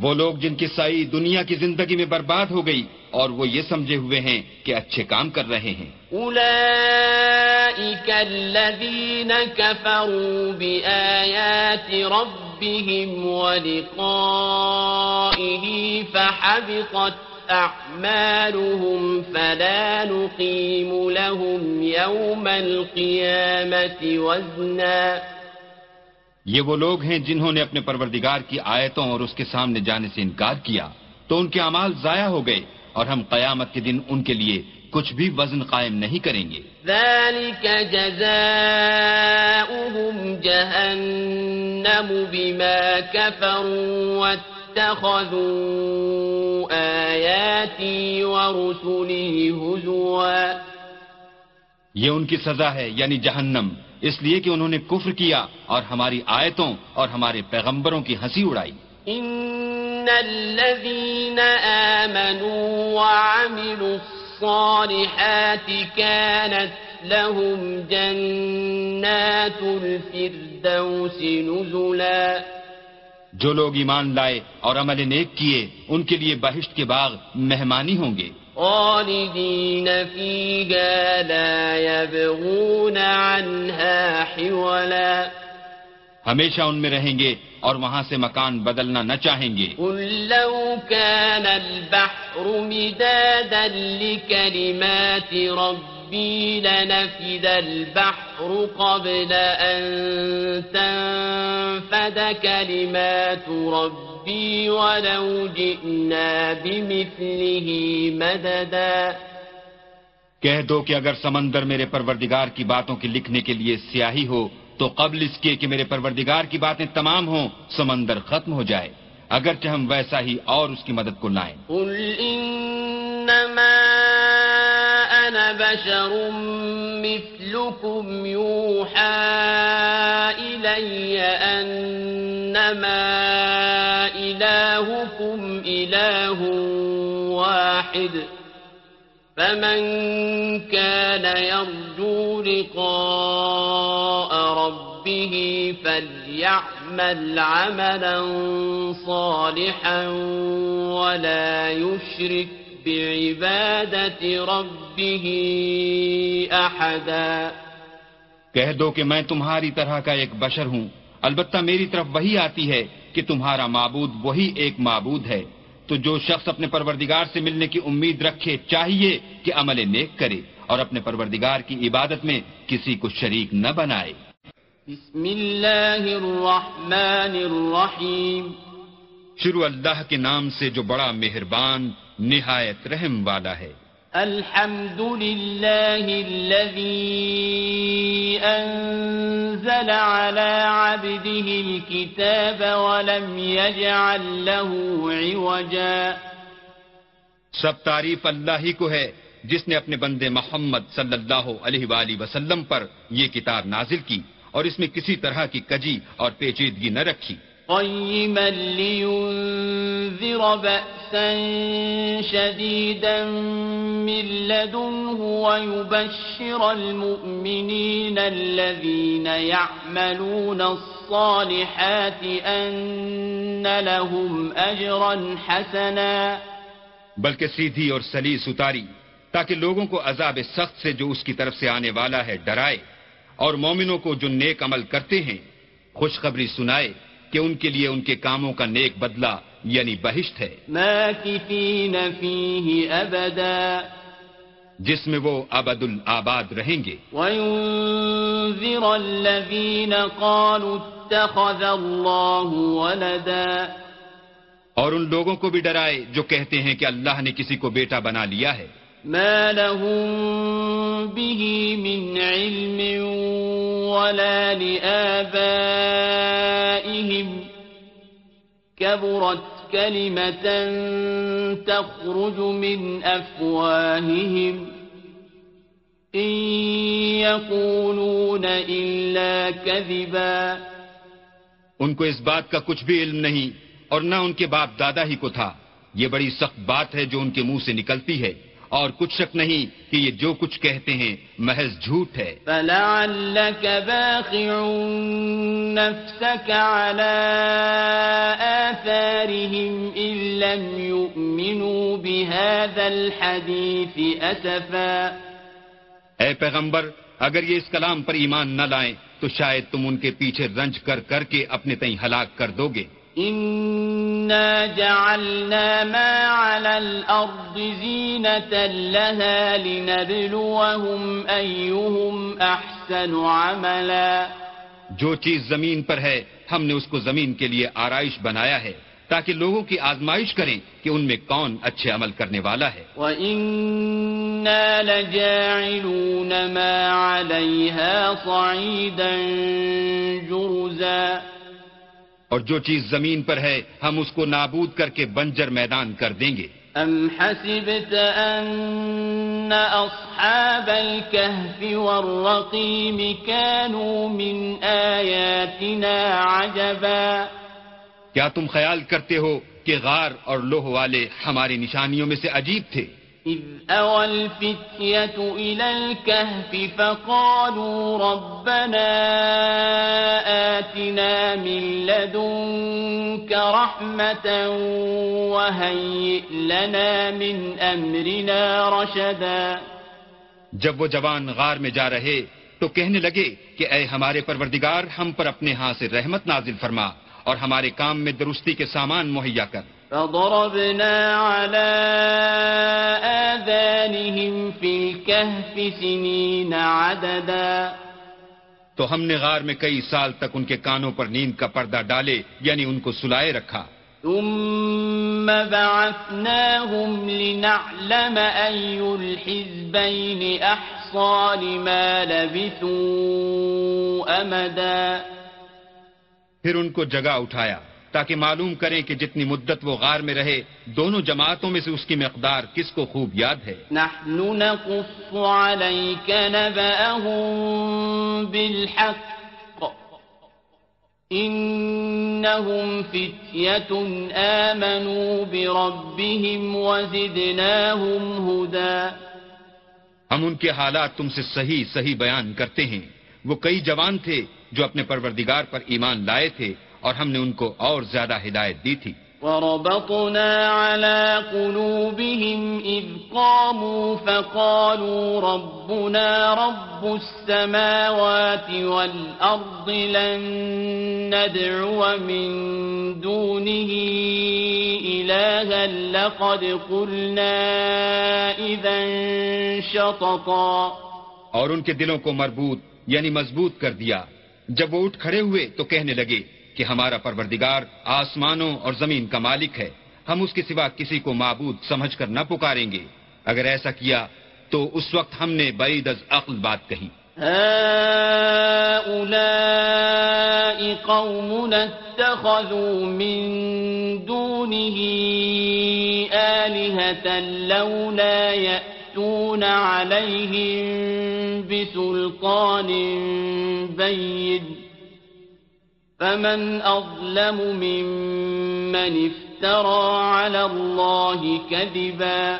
وہ لوگ جن کی سائی دنیا کی زندگی میں برباد ہو گئی اور وہ یہ سمجھے ہوئے ہیں کہ اچھے کام کر رہے ہیں۔ أولئك الذين كفروا بآيات ربهم ولقائه فحبطت أعمالهم فلا نقيم لهم يوم القيامة وزنا۔ یہ وہ لوگ ہیں جنہوں نے اپنے پروردگار کی آیتوں اور اس کے سامنے جانے سے انکار کیا تو ان کے اعمال ضائع ہو گئے اور ہم قیامت کے دن ان کے لیے کچھ بھی وزن قائم نہیں کریں گے۔ ذلك جزاؤهم جهنم بما كفروا واتخذوا آياتي ورسلي هزوا۔ یہ ان کی سزا ہے یعنی جہنم۔ اس لیے کہ انہوں نے کفر کیا اور ہماری آیتوں اور ہمارے پیغمبروں کی ہنسی اڑائی۔ إن الذين آمنوا وعملوا الصالحات كانت لهم جنات الفردوس نزلا۔ جو لوگ ایمان لائے اور عمل نیک کیے ان کے لیے بہشت کے باغ مہمانی ہوں گے۔ خالدين فيها لا يبغون عنها حولا. ہمیشہ ان میں رہیں گے اور وہاں سے مکان بدلنا نہ چاہیں گے۔ قل لو كان البحر مدادا لكلمات ربي لنفد البحر قبل أن تنفد كلمات ربي ولو جئنا بمثله مددا. کہہ دو کہ اگر سمندر میرے پروردگار کی باتوں کے لکھنے کے لیے سیاہی ہو تو قبل اس کے کہ میرے پروردگار کی باتیں تمام ہوں سمندر ختم ہو جائے۔ اگرچہ ہم ویسا ہی اور اس کی مدد کو لائیں۔ قل أنا بشر مثلكم يوحى إلي أنما إلهكم إله واحد فمن كان يرجو لقاء ربه فليعمل عملا صالحا ولا يشرك بعبادة ربه أحدا۔ کہہ دو کہ میں تمہاری طرح کا ایک بشر ہوں۔ البتہ میری طرف وہی آتی ہے کہ تمہارا معبود وہی ایک معبود ہے۔ تو جو شخص اپنے پروردگار سے ملنے کی امید رکھے چاہیے کہ عمل نیک کرے اور اپنے پروردگار کی عبادت میں کسی کو شریک نہ بنائے۔ بسم الله الرحمن الرحيم شروع اللہ کے نام سے جو بڑا مہربان نہایت رحم والا ہے۔ الحمد لله الذي أنزل على عبده الكتاب ولم يجعل له عوجا۔ سب تعریف اللہ ہی کو ہے جس نے اپنے بندے محمد صلی اللہ علیہ وآلہ وسلم پر یہ کتاب نازل کی اور اس میں کسی طرح کی کجی اور پیچیدگی نہ رکھی۔ قيما لينذر بأسا شديدا من لدنه ويبشر المؤمنين الذين يعملون الصالحات أن لهم أجرا حسنا بلکہ سیدھی اور سلیس اتاری تاکہ لوگوں کو عذاب سخت سے جو اس کی طرف سے آنے والا ہے، ڈرائے اور مومنوں کو جو نیک عمل کرتے ہیں، خوشخبری سنائے کہ ان کے لیے ان کے کاموں کا نیک بدلہ یعنی بہشت ہے۔ فيه أبدا جس میں وہ ابد الآباد رہیں گے۔ وينذر الذين قالوا اتخذ الله ولدا۔ اور ان لوگوں کو بھی ڈرائے جو کہتے ہیں کہ اللہ نے کسی کو بیٹا بنا لیا ہے۔ ما لهم به من علم ولا لآبائهم كبرت كلمة تخرج من أفواههم إن يقولون إلا كذبا ان کو اس بات کا کچھ بھی علم نہیں اور نہ ان کے باپ دادا ہی کو تھا۔ یہ بڑی سخت بات ہے جو ان کے منہ سے نکلتی ہے۔ اور کچھ شک نہیں کہ یہ جو کچھ کہتے ہیں محض جھوٹ ہے۔ فلعلك باخع نفسك على آثارهم إن لم يؤمنوا بهذا الحديث أسفا۔ اے پیغمبر اگر یہ اس کلام پر ایمان نہ لائیں تو شاید تم ان کے پیچھے رنج کر کر کے اپنے تئیں ہلاک کر دو گے إنا جعلنا ما على الأرض زينة لها لنبلوهم أيهم أحسن عملا۔ جو چیز زمین پر ہے ہم نے اس کو زمین کے لیے آرائش بنایا ہے تاکہ لوگوں کی آزمائش کریں کہ ان میں کون اچھے عمل کرنے والا ہے۔ وَإِنَّا لَجَاعِلُونَ مَا عَلَيْهَا صَعِيدًا جُرُزًا۔ اور جو چیز زمین پر ہے ہم اس کو نابود کر کے بنجر میدان کر دیں گے۔ أَمْ حَسِبْتَ أَنَّ أَصْحَابَ الْكَهْفِ وَالرَّقِيمِ كَانُوا مِنْ آيَاتِنَا عَجَبًا۔ کیا تم خیال کرتے ہو کہ غار اور لوہ والے ہماری نشانیوں میں سے عجیب تھے؟ إذ أوى الفتية إلى الكهف فقالوا ربنا آتنا من لدنك رحمة وهيئ لنا من أمرنا رشدا. جب وہ جوان غار میں جا رہے تو کہنے لگے کہ اے ہمارے پروردگار ہم پر اپنے ہاں سے رحمت نازل فرما اور ہمارے کام میں درستی کے سامان مہیا کر۔ فضربنا على آذانهم في الكهف سنين عددا. تو ہم نے غار میں کئی سال تک ان کے کانوں پر نیند کا پردہ ڈالے یعنی ان کو سلائے رکھا۔ ثم بعثناهم لنعلم أي الحزبين أحصى لما لبثوا أمدا. پھر ان کو جگہ اٹھایا۔ تاکہ معلوم کریں کہ جتنی مدت وہ غار میں رہے دونوں جماعتوں میں سے اس کی مقدار کس کو خوب یاد ہے؟ نحن نقص عليك نبأهم بالحق. فتية آمنوا بربهم وزدناهم هدى. ہم ان کے حالات تم سے صحیح صحیح بیان کرتے ہیں۔ وہ کئی جوان تھے جو اپنے پروردگار پر ایمان لائے تھے اور ہم نے ان کو اور زیادہ ہدایت دی تھی۔ وربطنا على قلوبهم إذ قاموا فقالوا ربنا رب السماوات والأرض لن ندعو من دونه إلها لقد قلنا إذا شططا۔ اور ان کے دلوں کو مربوط یعنی مضبوط کر دیا۔ جب وہ اٹھ کھڑے ہوئے تو کہنے لگے کہ ہمارا پروردگار آسمانوں اور زمین کا مالک ہے۔ ہم اس کے سوا کسی کو معبود سمجھ کر نہ پکاریں گے۔ اگر ایسا کیا تو اس وقت ہم نے بعید از عقل بات کہی۔ هؤلاء اتخذوا من دونه آلهة لولا يأتون عليهم بسلطان بين فمن أظلم ممن افترى على الله كذبا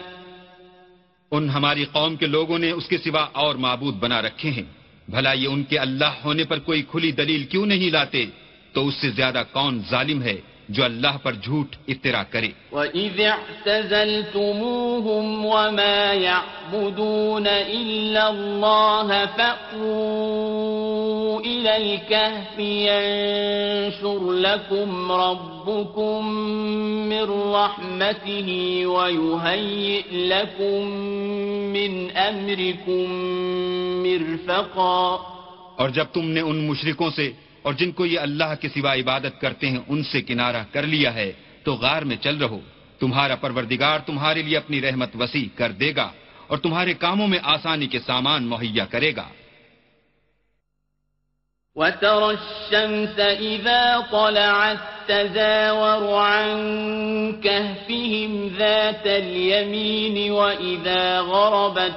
ان ہماری قوم کے لوگوں نے اس کے سوا اور معبود بنا رکھے ہیں۔ بھلا یہ ان کے اللہ ہونے پر کوئی کھلی دلیل کیوں نہیں لاتے؟ تو اس سے زیادہ کون ظالم ہے؟ جو اللہ پر جھوٹ افطرا کرے۔ وَإِذِ اعْتَزَلْتُمُوهُمْ وَمَا يَعْبُدُونَ إِلَّا اللَّهَ فَأْوُوا إِلَى الْكَهْفِ يَنشُرْ لَكُمْ رَبُّكُمْ مِنْ رَحْمَتِهِ وَيُهَيِّئْ لَكُمْ مِنْ أَمْرِكُمْ مِرْفَقًا۔ اور جب تم نے ان مشرکوں سے اور جن کو یہ اللہ کے سوا عبادت کرتے ہیں، ان سے کنارہ کر لیا ہے، تو غار میں چل رہو۔ تمہارا پروردگار تمہارے لیے اپنی رحمت وسیع کر دے گا، اور تمہارے کاموں میں آسانی کے سامان مہیا کرے گا۔ وترى الشمس إذا طلعت تزاور عن كهفهم ذات اليمين وإذا غربت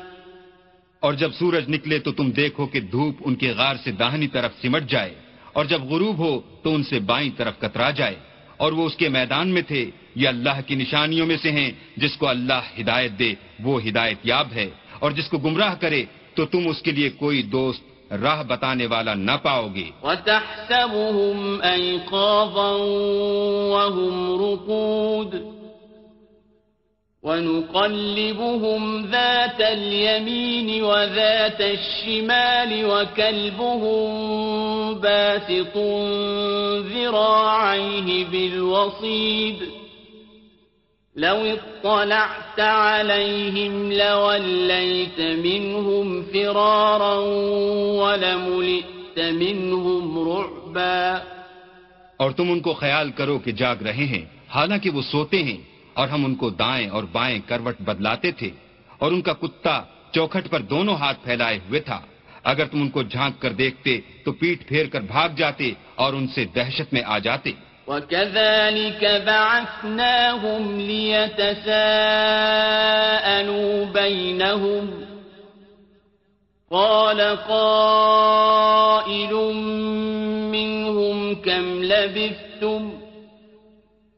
اور جب سورج نکلے تو تم دیکھو کہ دھوپ ان کے غار سے داہنی طرف سمٹ جائے، اور جب غروب ہو تو ان سے بائیں طرف کترا جائے۔ اور وہ اس کے میدان میں تھے، یہ اللہ کی نشانیوں میں سے ہیں، جس کو اللہ ہدایت دے، وہ ہدایت یاب ہے۔ اور جس کو گمراہ کرے تو تم اس کے لیے کوئی دوست راہ بتانے والا نہ پاؤ گے۔ وتحسبهم أيقاظا وهم رقود۔ ونقلبهم ذات اليمين وذات الشمال وكلبهم باسط ذراعيه بالوصيد لو اطلعت عليهم لوليت منهم فرارا ولملئت منهم رعبا اور تم ان کو خیال کرو کہ جاگ رہے ہیں، حالانکہ وہ سوتے ہیں۔ اور ہم ان کو دائیں اور بائیں کروٹ بدلاتے تھے اور ان کا کتا چوکھٹ پر دونوں ہاتھ پھیلائے ہوئے تھا۔ اگر تم ان کو جھانک کر دیکھتے تو پیٹ پھیر کر بھاگ جاتے اور ان سے دہشت میں آ جاتے۔ وَكَذَلِكَ بَعَثْنَاهُمْ لِيَتَسَاءَلُوا بَيْنَهُمْ قَالَ قَائِلٌ مِّنْهُمْ كَمْ لَبِثْتُمْ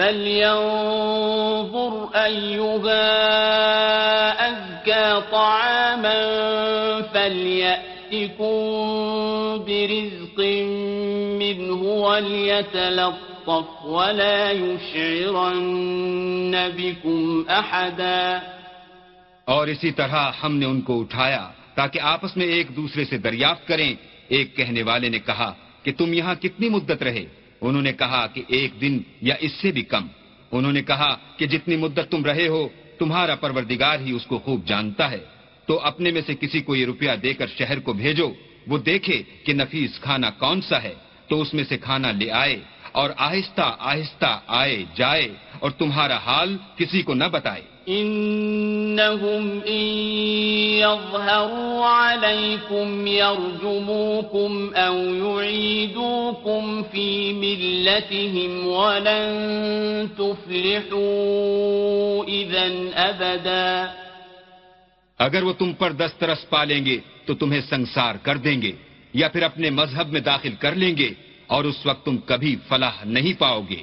فلينظر أيها أذكى طعاما فليأتكم برزق منه وليتلطف ولا يشعرن بكم أحدا اور اسی طرح ہم نے ان کو اٹھایا تاکہ آپس میں ایک دوسرے سے دریافت کریں۔ ایک کہنے والے نے کہا کہ تم یہاں کتنی مدت رہے؟ انہوں نے کہا کہ ایک دن یا اس سے بھی کم۔ انہوں نے کہا کہ جتنی مدت تم رہے ہو، تمہارا پروردگار ہی اس کو خوب جانتا ہے۔ تو اپنے میں سے کسی کو یہ روپیہ دے کر شہر کو بھیجو۔ وہ دیکھے کہ نفیس کھانا کون سا ہے۔ تو اس میں سے کھانا لے آئے اور آہستہ آہستہ آئے جائے اور تمہارا حال کسی کو نہ بتائے۔ إنهم إن يظهروا عليكم يرجموكم أو يعيدوكم في ملتهم ولن تفلحوا إذا أبدا. اگر وہ تم پر دسترس پالیں گے تو تمہیں سنسار کر دیں گے یا پھر اپنے مذہب میں داخل کر لیں گے اور اس وقت تم کبھی فلاح نہیں پاؤ گے۔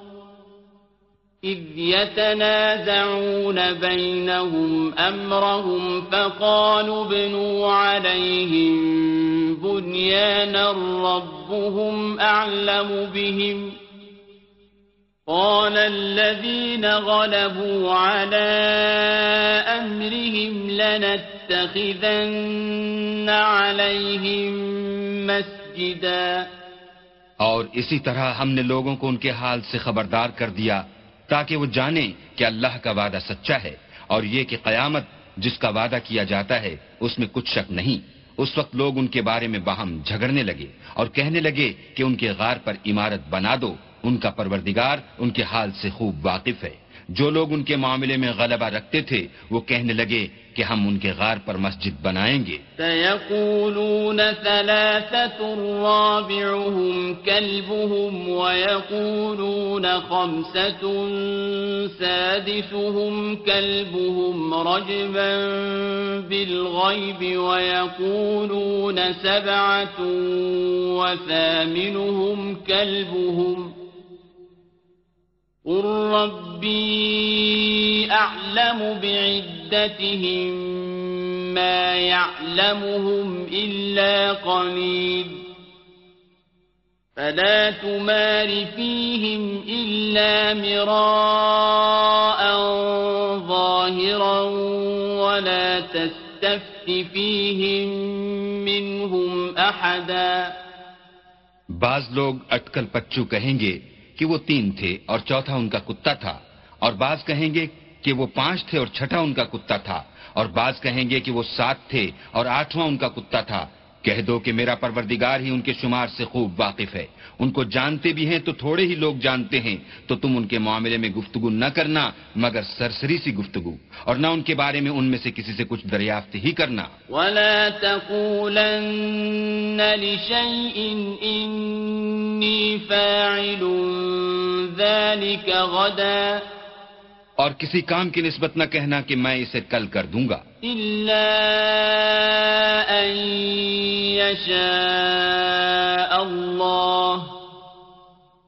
إذ يتنازعون بينهم أمرهم فقالوا ابنوا عليهم بنيانا ربهم أعلم بهم قال الذين غلبوا على أمرهم لنتخذن عليهم مسجدا اور اسی طرح ہم نے لوگوں کو ان کے حال سے خبردار کر دیا تاکہ وہ جانیں کہ اللہ کا وعدہ سچا ہے اور یہ کہ قیامت جس کا وعدہ کیا جاتا ہے، اس میں کچھ شک نہیں۔ اس وقت لوگ ان کے بارے میں باہم جھگڑنے لگے اور کہنے لگے کہ ان کے غار پر عمارت بنا دو، ان کا پروردگار ان کے حال سے خوب واقف ہے۔ جو لوگ ان کے معاملے میں غلبہ رکھتے تھے، وہ کہنے لگے کہ ہم ان کے غار پر مسجد بنائیں گے۔ سيقولون ثلاثة رابعهم كلبهم ويقولون خمسة سادسهم كلبهم رجبا بالغيب ويقولون سبعة وثامنهم كلبهم قل ربي أعلم بعدتهم ما يعلمهم إلا قليل فلا تمار فيهم إلا مراء ظاهرا ولا تستفت فيهم منهم أحدا بعض لوگ اٹکل پچو کہیں گے کہ وہ تین تھے اور چوتھا ان کا کتا تھا، اور بعض کہیں گے کہ وہ پانچ تھے اور چھٹا ان کا کتا تھا، اور بعض کہیں گے کہ وہ سات تھے اور آٹھواں ان کا کتا تھا۔ کہہ دو کہ میرا پروردگار ہی ان کے شمار سے خوب واقف ہے۔ ان کو جانتے بھی ہیں تو تھوڑے ہی لوگ جانتے ہیں، تو تم ان کے معاملے میں گفتگو نہ کرنا، مگر سرسری سی گفتگو، اور نہ ان کے بارے میں ان میں سے کسی سے کچھ دریافت ہی کرنا۔ وَلَا تَقُولَنَّ لِشَيْءٍ إِنِّي فَاعِلٌ ذَلِكَ غَدًا اور کسی کام کی نسبت نہ کہنا کہ میں اسے کل کر دوں گا۔ إلا أن يشاء الله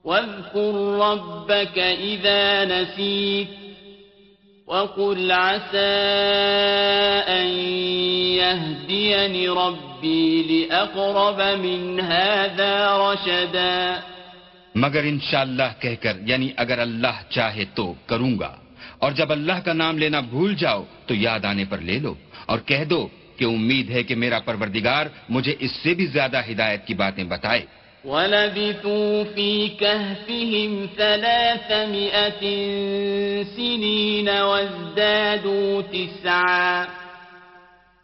واذكر ربك إذا نسيت وقل عسى أن يهديني ربي لأقرب من هذا رشدا۔ مگر انشاءاللہ کہہ کر یعنی اگر اللہ چاہے تو کروں گا۔ اور جب اللہ کا نام لینا بھول جاؤ تو یاد آنے پر لے لو اور کہہ دو کہ امید ہے کہ میرا پروردگار مجھے اس سے بھی زیادہ ہدایت کی باتیں بتائے۔ ولبثوا في كهفهم ثلاثمائة سنين وازدادوا تسعا۔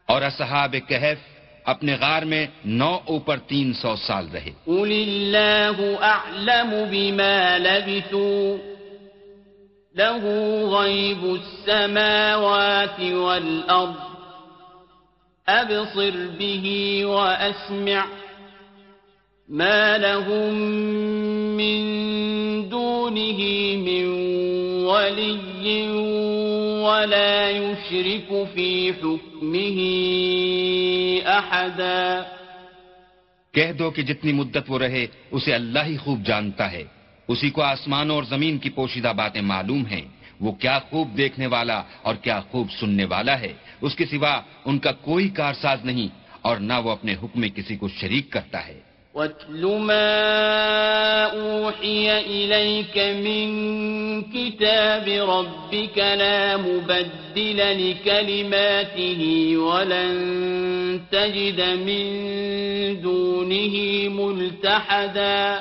اور اصحاب کہف اپنے غار میں نو اوپر تین سو سال رہے۔ قل الله أعلم بما لبثوا۔ له غيب السماوات والأرض. أبصر به وأسمع. ما لهم من دونه من ولي ولا يشرك في حكمه أحدا. کہہ دو کہ جتنی مدت وہ رہے، اسے اللہ ہی خوب جانتا ہے۔ اسی کو آسمانوں اور زمین کی پوشیدہ باتیں معلوم ہیں۔ وہ کیا خوب دیکھنے والا اور کیا خوب سننے والا ہے۔ اس کے سوا ان کا کوئی کارساز نہیں اور نہ وہ اپنے حکم میں کسی کو شریک کرتا ہے۔ واتل ما أوحي إليك من كتاب ربك لا مبدل لكلماته ولن تجد من دونه ملتحدا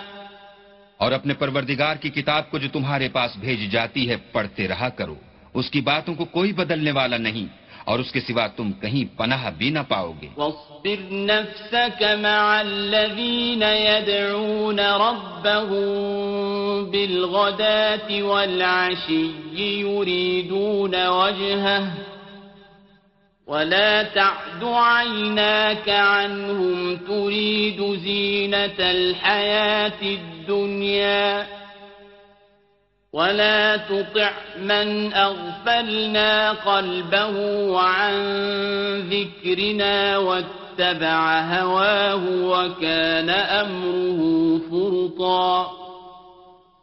اور اپنے پروردگار کی کتاب کو جو تمہارے پاس بھیجی جاتی ہے، پڑھتے رہا کرو۔ اس کی باتوں کو کوئی بدلنے والا نہیں، اور اس کے سوا تم کہیں پناہ بھی نہ پاؤ گے۔ واصبر نفسك مع الذين يدعون ربهم بالغداة والعشي يريدون وجهه ولا تعد عيناك عنهم تريد زينة الحياة الدنيا ولا تطع من أغفلنا قلبه عن ذكرنا واتبع هواه وكان أمره فرطا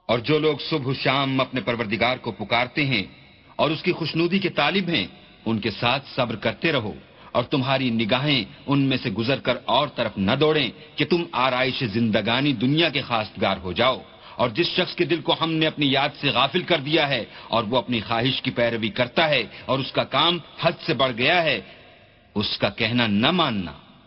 اور جو لوگ صبح و شام اپنے پروردگار کو پکارتے ہیں اور اس کی خوشنودی کے طالب ہیں ان کے ساتھ صبر کرتے رہو اور تمہاری نگاہیں ان میں سے گزر کر اور طرف نہ دوڑیں کہ تم آرائش زندگانی دنیا کے خواستگار ہو جاؤ اور جس شخص کے دل کو ہم نے اپنی یاد سے غافل کر دیا ہے اور وہ اپنی خواہش کی پیروی کرتا ہے اور اس کا کام حد سے بڑھ گیا ہے، اس کا کہنا نہ ماننا۔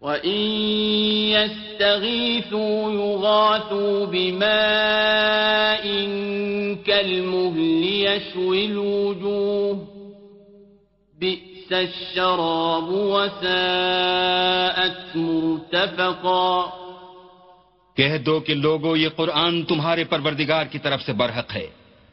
وَإِن يَسْتَغِيثُوا يُغَاثُوا بِمَاءٍ كَالْمُهْلِ يَشْوِي الْوُجُوهَ بِئْسَ الشَّرَابُ وَسَاءَتْ مُرْتَفَقًا کہہ دو کہ لوگو، یہ قرآن تمہارے پروردگار کی طرف سے برحق ہے۔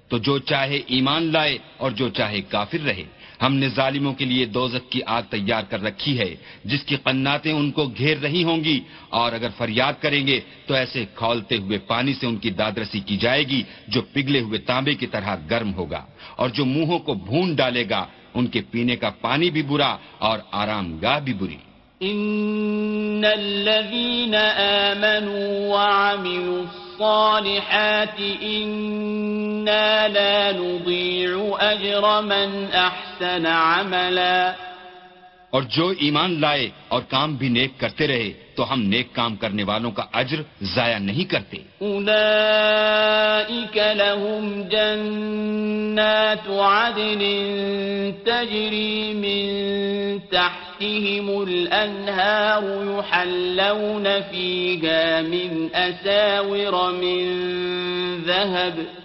تو جو چاہے ایمان لائے اور جو چاہے کافر رہے۔ ہم نے ظالموں کے لیے دوزک کی آگ تیار کر رکھی ہے، جس کی قناتیں ان کو گھیر رہی ہوں گی، اور اگر فریاد کریں گے تو ایسے کھولتے ہوئے پانی سے ان کی دادرسی کی جائے گی، جو پگھلے ہوئے تانبے کی طرح گرم ہوگا، اور جو منہوں کو بھون ڈالے گا، ان کے پینے کا پانی بھی برا اور آرام گاہ بھی بری۔ إن الذين آمنوا وعملوا الصالحات إنا لا نضيع أجر من أحسن عملا اور جو ایمان لائے اور کام بھی نیک کرتے رہے، تو ہم نیک کام کرنے والوں کا اجر ضائع نہیں کرتے۔ أولئك لهم جنات عدن تجري من تحتهم الأنهار يحلون فيها من أساور من ذهب۔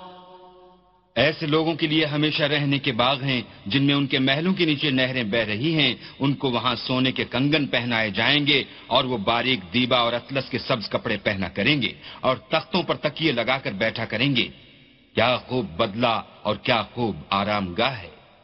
ایسے لوگوں کے لیے ہمیشہ رہنے کے باغ ہیں جن میں ان کے محلوں کے نیچے نہریں بہ رہی ہیں۔ ان کو وہاں سونے کے کنگن پہنائے جائیں گے اور وہ باریک دیبا اور اطلس کے سبز کپڑے پہنا کریں گے اور تختوں پر تکیے لگا کر بیٹھا کریں گے۔ کیا خوب بدلہ اور کیا خوب آرام گاہ ہے۔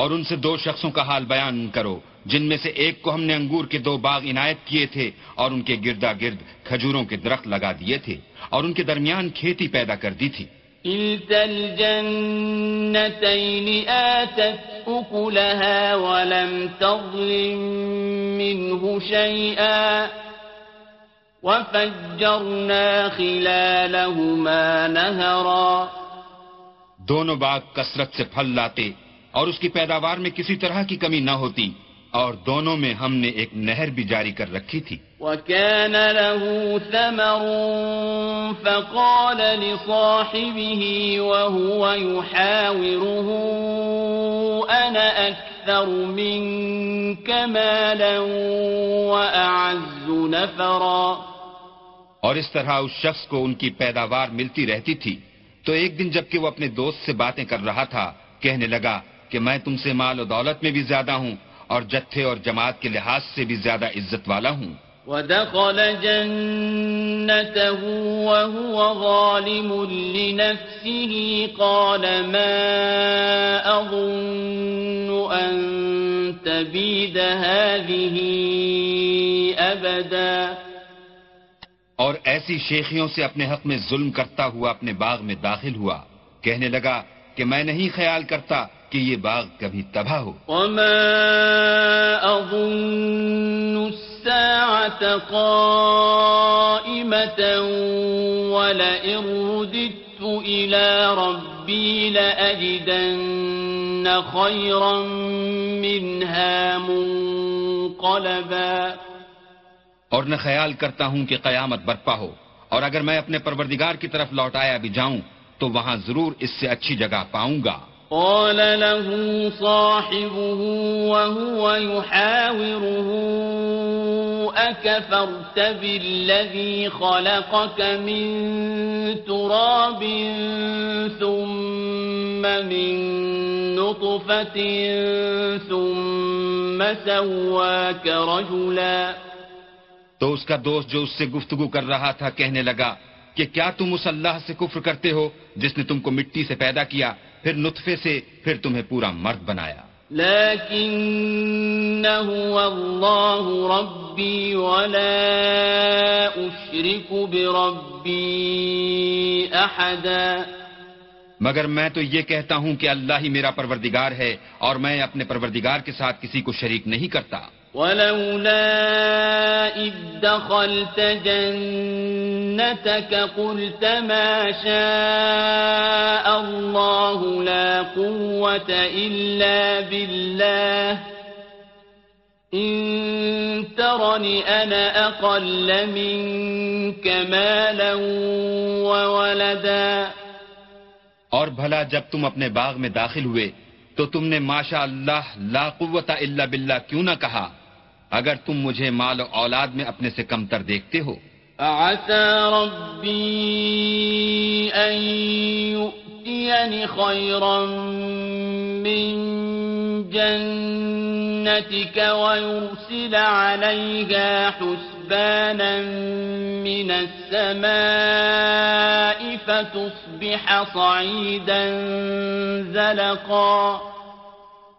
اور ان سے دو شخصوں کا حال بیان کرو جن میں سے ایک کو ہم نے انگور کے دو باغ عنایت کیے تھے اور ان کے گردا گرد کھجوروں کے درخت لگا دیے تھے اور ان کے درمیان کھیتی پیدا کر دی تھی۔ الجنتين آتت أكلها ولم تظلم منه شيئا وفجرنا خلالهما نهرا دونوں باغ کثرت سے پھل لاتے اور اس کی پیداوار میں کسی طرح کی کمی نہ ہوتی اور دونوں میں ہم نے ایک نہر بھی جاری کر رکھی تھی۔ وكان له ثمر فقال لصاحبه وهو يحاوره أنا أكثر منك مالا وأعز نفرا۔ اور اس طرح اس شخص کو ان کی پیداوار ملتی رہتی تھی۔ تو ایک دن جبکہ وہ اپنے دوست سے باتیں کر رہا تھا کہنے لگا کہ میں تم سے مال و دولت میں بھی زیادہ ہوں اور جتھے اور جماعت کے لحاظ سے بھی زیادہ عزت والا ہوں۔ ودخل جنته وهو ظالم لنفسه قال ما أظن أن تبيد هذه أبدا۔ اور ایسی شیخیوں سے اپنے حق میں ظلم کرتا ہوا اپنے باغ میں داخل ہوا۔ کہنے لگا کہ میں نہیں خیال کرتا کہ یہ باغ کبھی تباہ ہو۔ وما أظن الساعة قائمة ولئن رددت إلى ربي لأجدن خيرا منها منقلبا۔ اور نہ خیال کرتا ہوں کہ قیامت برپا ہو۔ اور اگر میں اپنے پروردگار کی طرف لوٹایا بھی جاؤں تو وہاں ضرور اس سے اچھی جگہ پاؤں گا۔ قال له صاحبه وهو يحاوره، أكفرت بالذي خلقك من تراب ثم من نطفة ثم سواك رجلا. تو اس کا دوست جو اس سے گفتگو کر رہا تھا کہنے لگا کہ کیا تم اس اللہ سے کفر کرتے ہو جس نے تم کو مٹی سے پیدا کیا؟ پھر نطفے سے پھر تمہیں پورا مرد بنایا۔ هو الله ربي ولا أشرك بربي أحدا۔ مگر میں تو یہ کہتا ہوں کہ اللہ ہی میرا پروردگار ہے اور میں اپنے پروردگار کے ساتھ کسی کو شریک نہیں کرتا۔ ولولا إذ دخلت جنتك قلت ما شاء الله لا قوة إلا بالله. إن ترني أنا أقل منك مالا وولدا. اور بھلا جب تم اپنے باغ میں داخل ہوئے تو تم نے ماشاء اللہ لا قوت الا باللہ کیوں نہ کہا؟ اگر تم مجھے مال و اولاد میں اپنے سے کمتر دیکھتے ہو۔ فعسى ربي أن يؤتيني خيرا من جنتك ويرسل عليها حسبانا من السماء فتصبح صعيدا زلقا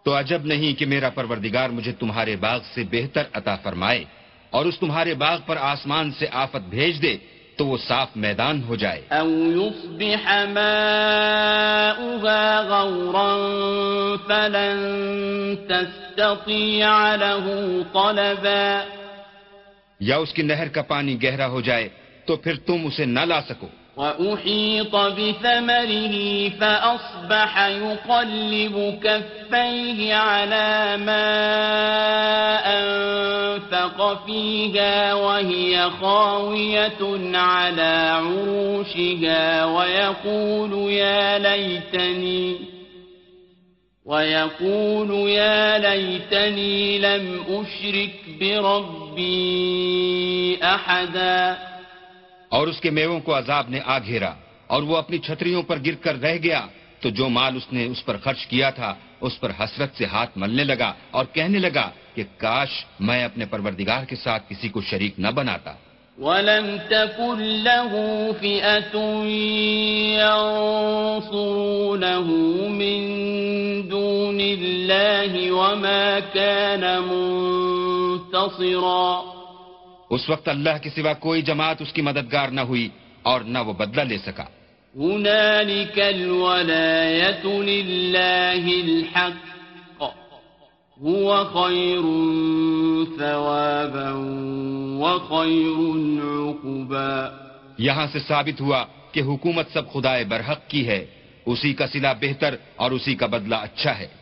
تو عجب نہیں کہ میرا پروردگار مجھے تمہارے باغ سے بہتر عطا فرمائے اور اس تمہارے باغ پر آسمان سے آفت بھیج دے تو وہ صاف میدان ہو جائے۔ او يصبح ماؤها غورا فلن تستطيع له طلبا۔ یا اس کی نہر کا پانی گہرا ہو جائے تو پھر تم اسے نہ لا سکو۔ وأحيط بثمره فأصبح يقلب كفيه على ما أنفق فيها وهي خاوية على عروشها ويقول يا ليتني ويقول يا ليتني لم أشرك بربي أحداً اور اس کے میووں کو عذاب نے آ گھیرا اور وہ اپنی چھتریوں پر گر کر رہ گیا تو جو مال اس نے اس پر خرچ کیا تھا، اس پر حسرت سے ہاتھ ملنے لگا اور کہنے لگا کہ کاش میں اپنے پروردگار کے ساتھ کسی کو شریک نہ بناتا۔ وَلَمْ تَكُنْ لَهُ فِئَةٌ يَنصُرُونَهُ مِن دُونِ اللَّهِ وَمَا كَانَ مُنْتَصِرًا۔ اس وقت اللہ کے سوا کوئی جماعت اس کی مددگار نہ ہوئی اور نہ وہ بدلہ لے سکا۔ هنالك الولاية لله الحق هو خير ثوابا وخير عقبا۔ یہاں سے ثابت ہوا کہ حکومت سب خدائے برحق کی ہے اسی کا صلح بہتر اور اسی کا بدلہ اچھا ہے۔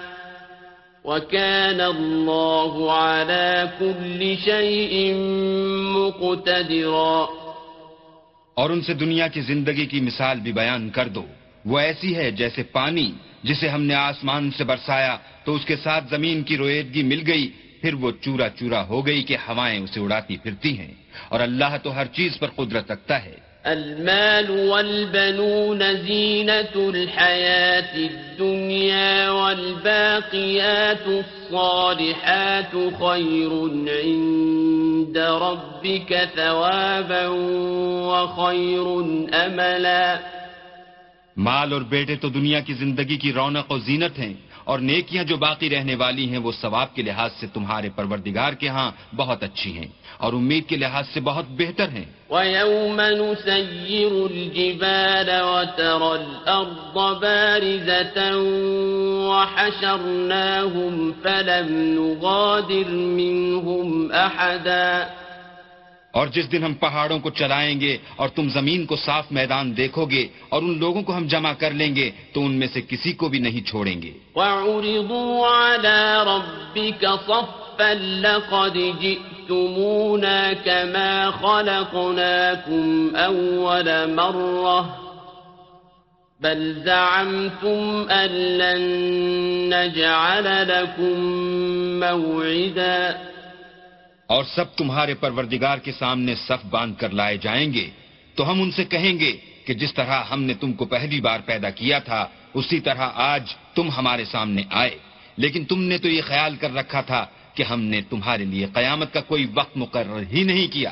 وَكَانَ اللَّهُ عَلَى كُلِّ شَيْءٍ مُقْتَدِرًا۔ اور ان سے دنیا کی زندگی کی مثال بھی بیان کر دو۔ وہ ایسی ہے جیسے پانی، جسے ہم نے آسمان سے برسایا، تو اس کے ساتھ زمین کی رویدگی مل گئی، پھر وہ چورا چورا ہو گئی کہ ہوائیں اسے اڑاتی پھرتی ہیں۔ اور اللہ تو ہر چیز پر قدرت رکھتا ہے۔ المال والبنون زينة الحياة الدنيا والباقيات الصالحات خير عند ربك ثوابا وخير أملا. مال اور بیٹے تو دنیا کی زندگی کی رونق و زینت ہیں۔ اور نیکیاں جو باقی رہنے والی ہیں وہ ثواب کے لحاظ سے تمہارے پروردگار کے ہاں بہت اچھی ہیں اور امید کے لحاظ سے بہت بہتر ہیں۔ وَيَوْمَ نُسَيِّرُ الْجِبَالَ وَتَرَى الْأَرْضَ بَارِزَةً وَحَشَرْنَاهُمْ فَلَمْ نُغَادِرْ مِنْهُمْ أَحَدًا اور جس دن ہم پہاڑوں کو چلائیں گے اور تم زمین کو صاف میدان دیکھو گے اور ان لوگوں کو ہم جمع کر لیں گے، تو ان میں سے کسی کو بھی نہیں چھوڑیں گے۔ وَعُرِضُوا عَلَى رَبِّكَ صَفًّا لَقَدْ جِئْتُمُونَا كَمَا خَلَقْنَاكُمْ أَوَّلَ مَرَّةٍ بَلْ زَعَمْتُمْ أَن لَّن نَّجْعَلَ لَكُم مَّوْعِدًا اور سب تمہارے پروردگار کے سامنے صف باندھ کر لائے جائیں گے، تو ہم ان سے کہیں گے کہ جس طرح ہم نے تم کو پہلی بار پیدا کیا تھا، اسی طرح آج تم ہمارے سامنے آئے۔ لیکن تم نے تو یہ خیال کر رکھا تھا کہ ہم نے تمہارے لیے قیامت کا کوئی وقت مقرر ہی نہیں کیا۔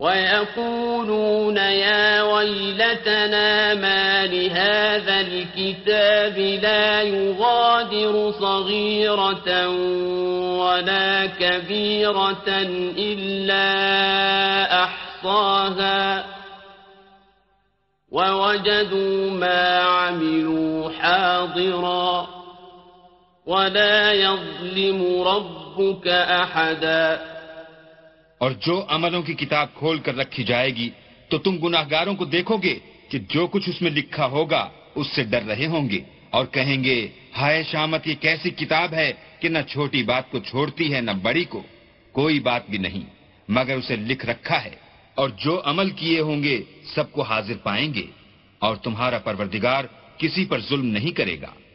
ويقولون يا ويلتنا ما لهذا الكتاب لا يغادر صغيرة ولا كبيرة إلا أحصاها ووجدوا ما عملوا حاضرا ولا يظلم ربك أحداً اور جو عملوں کی کتاب کھول کر رکھی جائے گی، تو تم گناہ گاروں کو دیکھو گے کہ جو کچھ اس میں لکھا ہوگا، اس سے ڈر رہے ہوں گے اور کہیں گے، ہائے شامت، یہ کیسی کتاب ہے کہ نہ چھوٹی بات کو چھوڑتی ہے، نہ بڑی کو۔ کوئی بات بھی نہیں، مگر اسے لکھ رکھا ہے اور جو عمل کیے ہوں گے، سب کو حاضر پائیں گے اور تمہارا پروردگار کسی پر ظلم نہیں کرے گا۔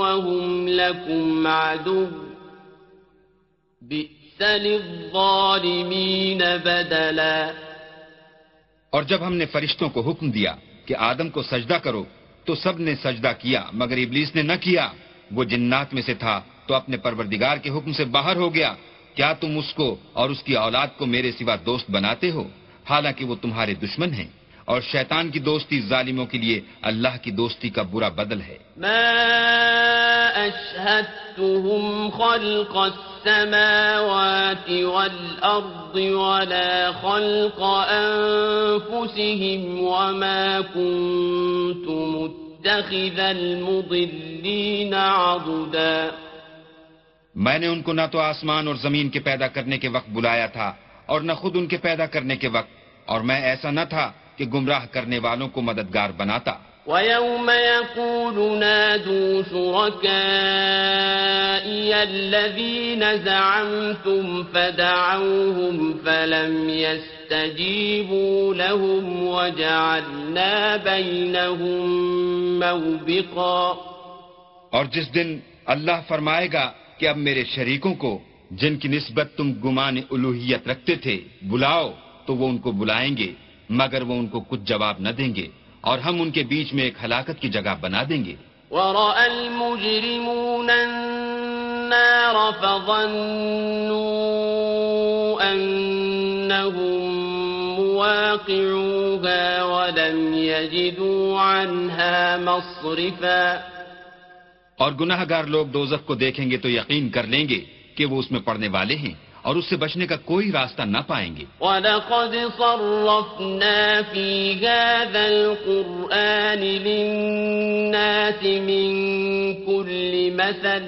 وهم لكم عدو. بئس للظالمين بدلا. اور جب ہم نے فرشتوں کو حکم دیا کہ آدم کو سجدہ کرو، تو سب نے سجدہ کیا، مگر ابلیس نے نہ کیا۔ وہ جنات میں سے تھا، تو اپنے پروردگار کے حکم سے باہر ہو گیا۔ کیا تم اس کو اور اس کی اولاد کو میرے سوا دوست بناتے ہو؟ حالانکہ وہ تمہارے دشمن ہیں۔ اور شیطان کی دوستی ظالموں کے لیے اللہ کی دوستی کا برا بدل ہے۔ ما اشهدتهم خلق السماوات والارض ولا خلق انفسهم وما كنت متخذ المضلين عضدا۔ میں نے ان کو نہ تو آسمان اور زمین کے پیدا کرنے کے وقت بلایا تھا اور نہ خود ان کے پیدا کرنے کے وقت اور میں ایسا نہ تھا کہ گمراہ کرنے والوں کو مددگار بناتا۔ وَيَوْمَ يَقُولُ نَادُوا شُرَكَائِيَ الَّذِينَ زَعَمْتُمْ فَدَعَوْهُمْ فَلَمْ يَسْتَجِيبُوا لَهُمْ وَجَعَلْنَا بَيْنَهُمْ مَوْبِقًا۔ اور جس دن اللہ فرمائے گا کہ اب میرے شریکوں کو جن کی نسبت تم گمان الوہیت رکھتے تھے بلاؤ تو وہ ان کو بلائیں گے۔ مگر وہ ان کو کچھ جواب نہ دیں گے اور ہم ان کے بیچ میں ایک ہلاکت کی جگہ بنا دیں گے۔ الْمُجْرِمُونَ النَّارَ فَظَنُّوا أَنَّهُمْ مُوَاقِعُوهَا وَلَمْ يَجِدُوا عَنْهَا مَصْرِفًا۔ اور گناہ گار لوگ دوزخ کو دیکھیں گے تو یقین کر لیں گے کہ وہ اس میں پڑنے والے ہیں۔ اور اس سے بچنے کا کوئی راستہ نہ پائیں گے۔ وَلَقَدْ صَرَّفْنَا فِي هَذَا الْقُرْآنِ لِلنَّاسِ مِنْ كُلِّ مَثَلٍ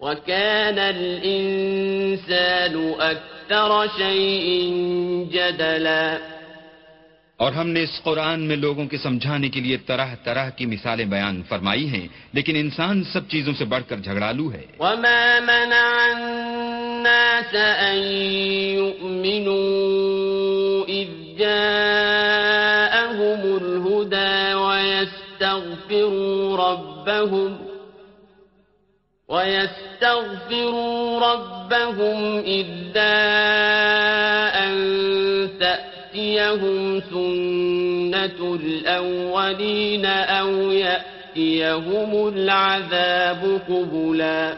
وَكَانَ الْإِنسَانُ أَكْثَرَ شَيْءٍ جَدَلًا اور ہم نے اس قرآن میں لوگوں کے سمجھانے کے لیے طرح طرح کی مثالیں بیان فرمائی ہیں، لیکن انسان سب چیزوں سے بڑھ کر جھگڑالو ہے۔ وما منع الناس ان يؤمنوا اذ جاءهم الهدى ويستغفروا ربهم ويستغفروا ربهم إلا أن تأتيهم سنة الأولين أو يأتيهم العذاب قبلا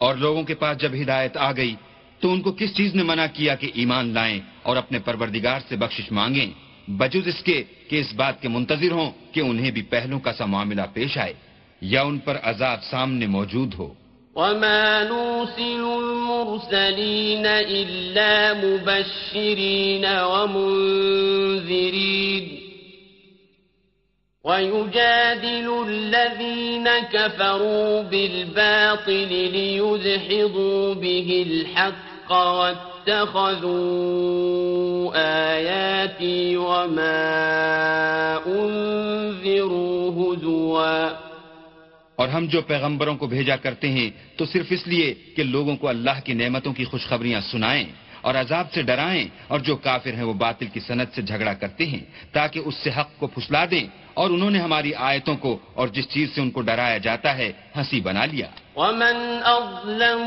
اور لوگوں کے پاس جب ہدایت آ گئی، تو ان کو کس چیز نے منع کیا کہ ایمان لائیں اور اپنے پروردگار سے بخشش مانگیں؟ بجز اس کے کہ اس بات کے منتظر ہوں کہ انہیں بھی پہلوں کا سا معاملہ پیش آئے یا ان پر عذاب سامنے موجود ہو۔ وما نرسل المرسلين إلا مبشرين ومنذرين ويجادل الذين كفروا بالباطل ليزحضوا به الحق واتخذوا آياتي وما أنذروا هزواً اور ہم جو پیغمبروں کو بھیجا کرتے ہیں، تو صرف اس لیے کہ لوگوں کو اللہ کی نعمتوں کی خوشخبریاں سنائیں اور عذاب سے ڈرائیں اور جو کافر ہیں وہ باطل کی صنعت سے جھگڑا کرتے ہیں، تاکہ اس سے حق کو پھسلا دیں اور انہوں نے ہماری آیتوں کو اور جس چیز سے ان کو ڈرایا جاتا ہے، ہنسی بنا لیا۔ ومن أظلم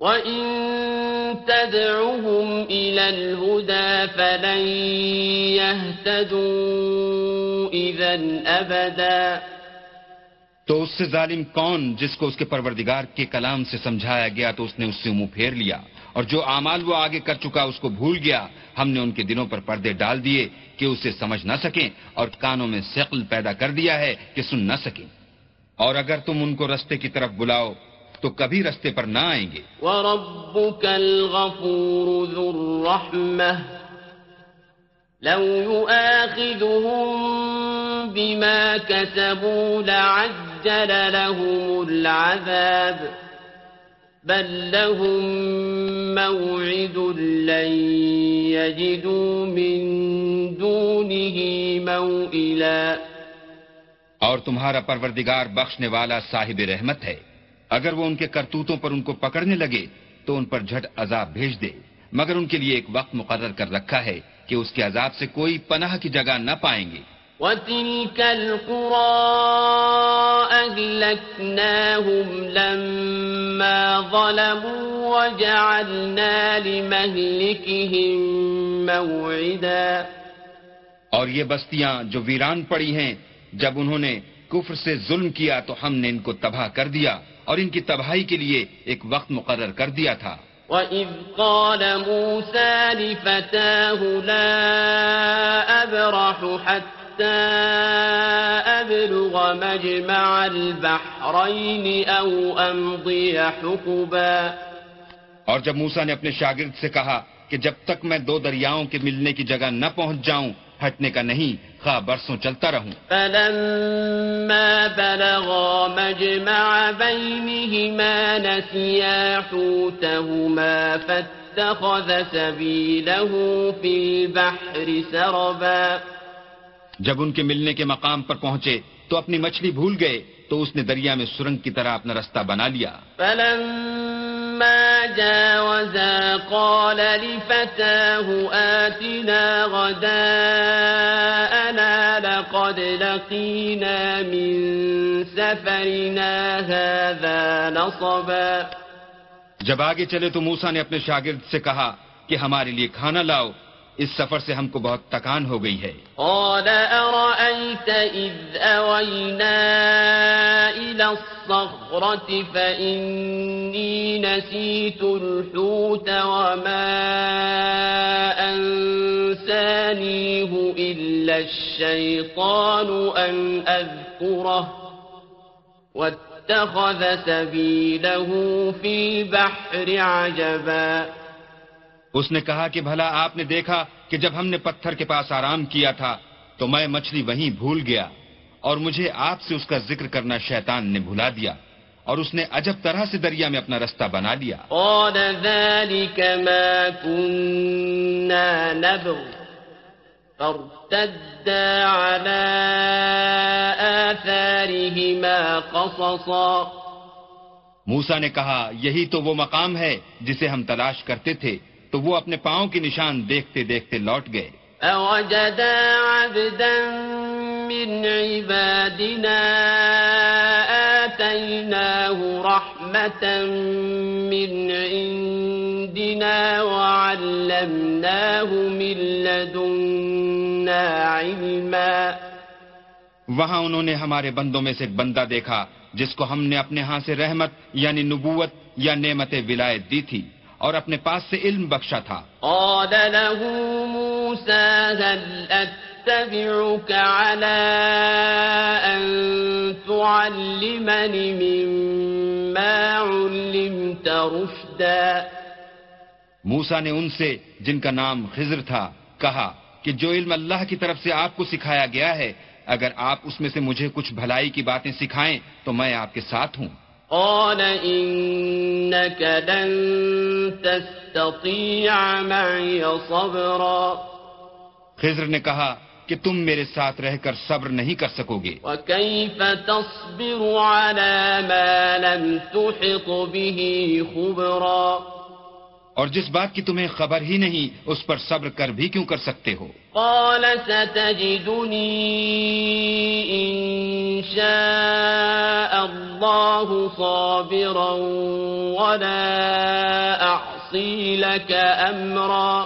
وإن تدعهم إلى الهدى فلن يهتدوا إذا أبدا۔ تو اس سے ظالم کون جس کو اس کے پروردگار کے کلام سے سمجھایا گیا تو اس نے اس سے منہ پھیر لیا؟ اور جو اعمال وہ آگے کر چکا اس کو بھول گیا۔ ہم نے ان کے دلوں پر پردے ڈال دیے کہ اسے سمجھ نہ سکیں اور کانوں میں ثقل پیدا کر دیا ہے کہ سن نہ سکیں۔ اور اگر تم ان کو رستے کی طرف بلاؤ تو کبھی رستے پر نہ آئیں گے۔ وربك الغفور ذو الرحمة لو يؤاخذهم بما كسبوا لعجل لهم العذاب بل لهم موعد لن يجدوا من دونه موئلا اور تمہارا پروردگار بخشنے والا صاحب رحمت ہے۔ اگر وہ ان کے کرتوتوں پر ان کو پکڑنے لگے تو ان پر جھٹ عذاب بھیج دے۔ مگر ان کے لیے ایک وقت مقرر کر رکھا ہے کہ اس کے عذاب سے کوئی پناہ کی جگہ نہ پائیں گے۔ وتلك القرى أهلكناهم لما ظلموا وجعلنا لمهلكهم موعدا۔ اور یہ بستیاں جو ویران پڑی ہیں جب انہوں نے کفر سے ظلم کیا تو ہم نے ان کو تباہ کر دیا۔ اور ان کی تباہی کے لیے ایک وقت مقرر کر دیا تھا۔ وَإِذْ قَالَ مُوسَى لِفَتَاهُ لَا أَبْرَحُ حَتَّى أَبْلُغَ مَجْمَعَ الْبَحْرَيْنِ أَوْ أَمْضِيَ حُقُبًا۔ اور جب موسا نے اپنے شاگرد سے کہا کہ جب تک میں دو دریاؤں کے ملنے کی جگہ نہ پہنچ جاؤں ہٹنے کا نہیں خواہ برسوں چلتا رہوں۔ فلما بلغا مجمع بينهما نسيا حوتهما فاتخذ سبيله في البحر سربا۔ جب ان کے ملنے کے مقام پر پہنچے تو اپنی مچھلی بھول گئے۔ تو اس نے دریا میں سرنگ کی طرح اپنا رستہ بنا لیا۔ فلما جاوزا قال لفتاه آتنا غداءنا لقد لقينا من سفرنا هذا نصبا۔ جب آگے چلے تو موسا نے اپنے شاگرد سے کہا کہ ہمارے لیے کھانا لاؤ۔ اس سفر سے ہم کو بہت تکان ہو گئی ہے۔ قال أرأيت إذ أوينا إلى الصخرة فإني نسيت الحوت وما أنسانيه إلا الشيطان أن أذكره واتخذ سبيله في البحر عجبا اس نے کہا کہ بھلا آپ نے دیکھا کہ جب ہم نے پتھر کے پاس آرام کیا تھا تو میں مچھلی وہیں بھول گیا اور مجھے آپ سے اس کا ذکر کرنا شیطان نے بھلا دیا اور اس نے عجب طرح سے دریا میں اپنا رستہ بنا لیا۔ قال ذلك ما كنا نبغ فارتدا على آثارهما قصصا۔ موسا نے کہا یہی تو وہ مقام ہے جسے ہم تلاش کرتے تھے۔ تو وہ اپنے پاؤں کی نشان دیکھتے دیکھتے لوٹ گئے۔ أوجدا عبدا من عبادنا آتيناه رحمة من عندنا وعلمناه من لدنا علما۔ وہاں انہوں نے ہمارے بندوں میں سے ایک بندہ دیکھا جس کو ہم نے اپنے ہاں سے رحمت یعنی نبوت یا نعمت ولایت دی تھی۔ اور اپنے پاس سے علم بخشا تھا۔ قال له موسى هل أتبعك على أن تعلمني مما علمت رشدا؟ موسا نے ان سے جن کا نام خضر تھا کہا کہ جو علم اللہ کی طرف سے آپ کو سکھایا گیا ہے اگر آپ اس میں سے مجھے کچھ بھلائی کی باتیں سکھائیں تو میں آپ کے ساتھ ہوں۔ قال إنك لن تستطيع معي صبرا خضر نے کہا کہ تم میرے ساتھ رہ کر صبر نہیں کر سکو گے۔ وكيف تصبر على ما لم تحط به خبرا اور جس بات کی تمہیں خبر ہی نہیں اس پر صبر کر بھی کیوں کر سکتے ہو؟ قال ستجدني إن شاء الله صابرا ولا أعصي لك أمرا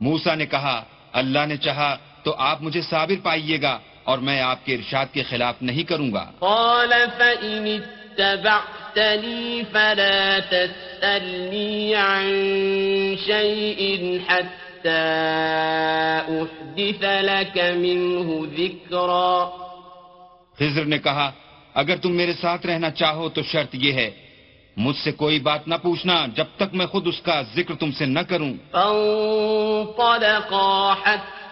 موسا نے کہا اللہ نے چاہا تو آپ مجھے صابر پائیے گا اور میں آپ کے ارشاد کے خلاف نہیں کروں گا۔ قال فإن اتبعتني فلا تسألني عن شيء حتى أحدث لك منه ذكرا۔ خضر نے کہا اگر تم میرے ساتھ رہنا چاہو تو شرط یہ ہے مجھ سے کوئی بات نہ پوچھنا جب تک میں خود اس کا ذکر تم سے نہ کروں۔ فانطلقا حتى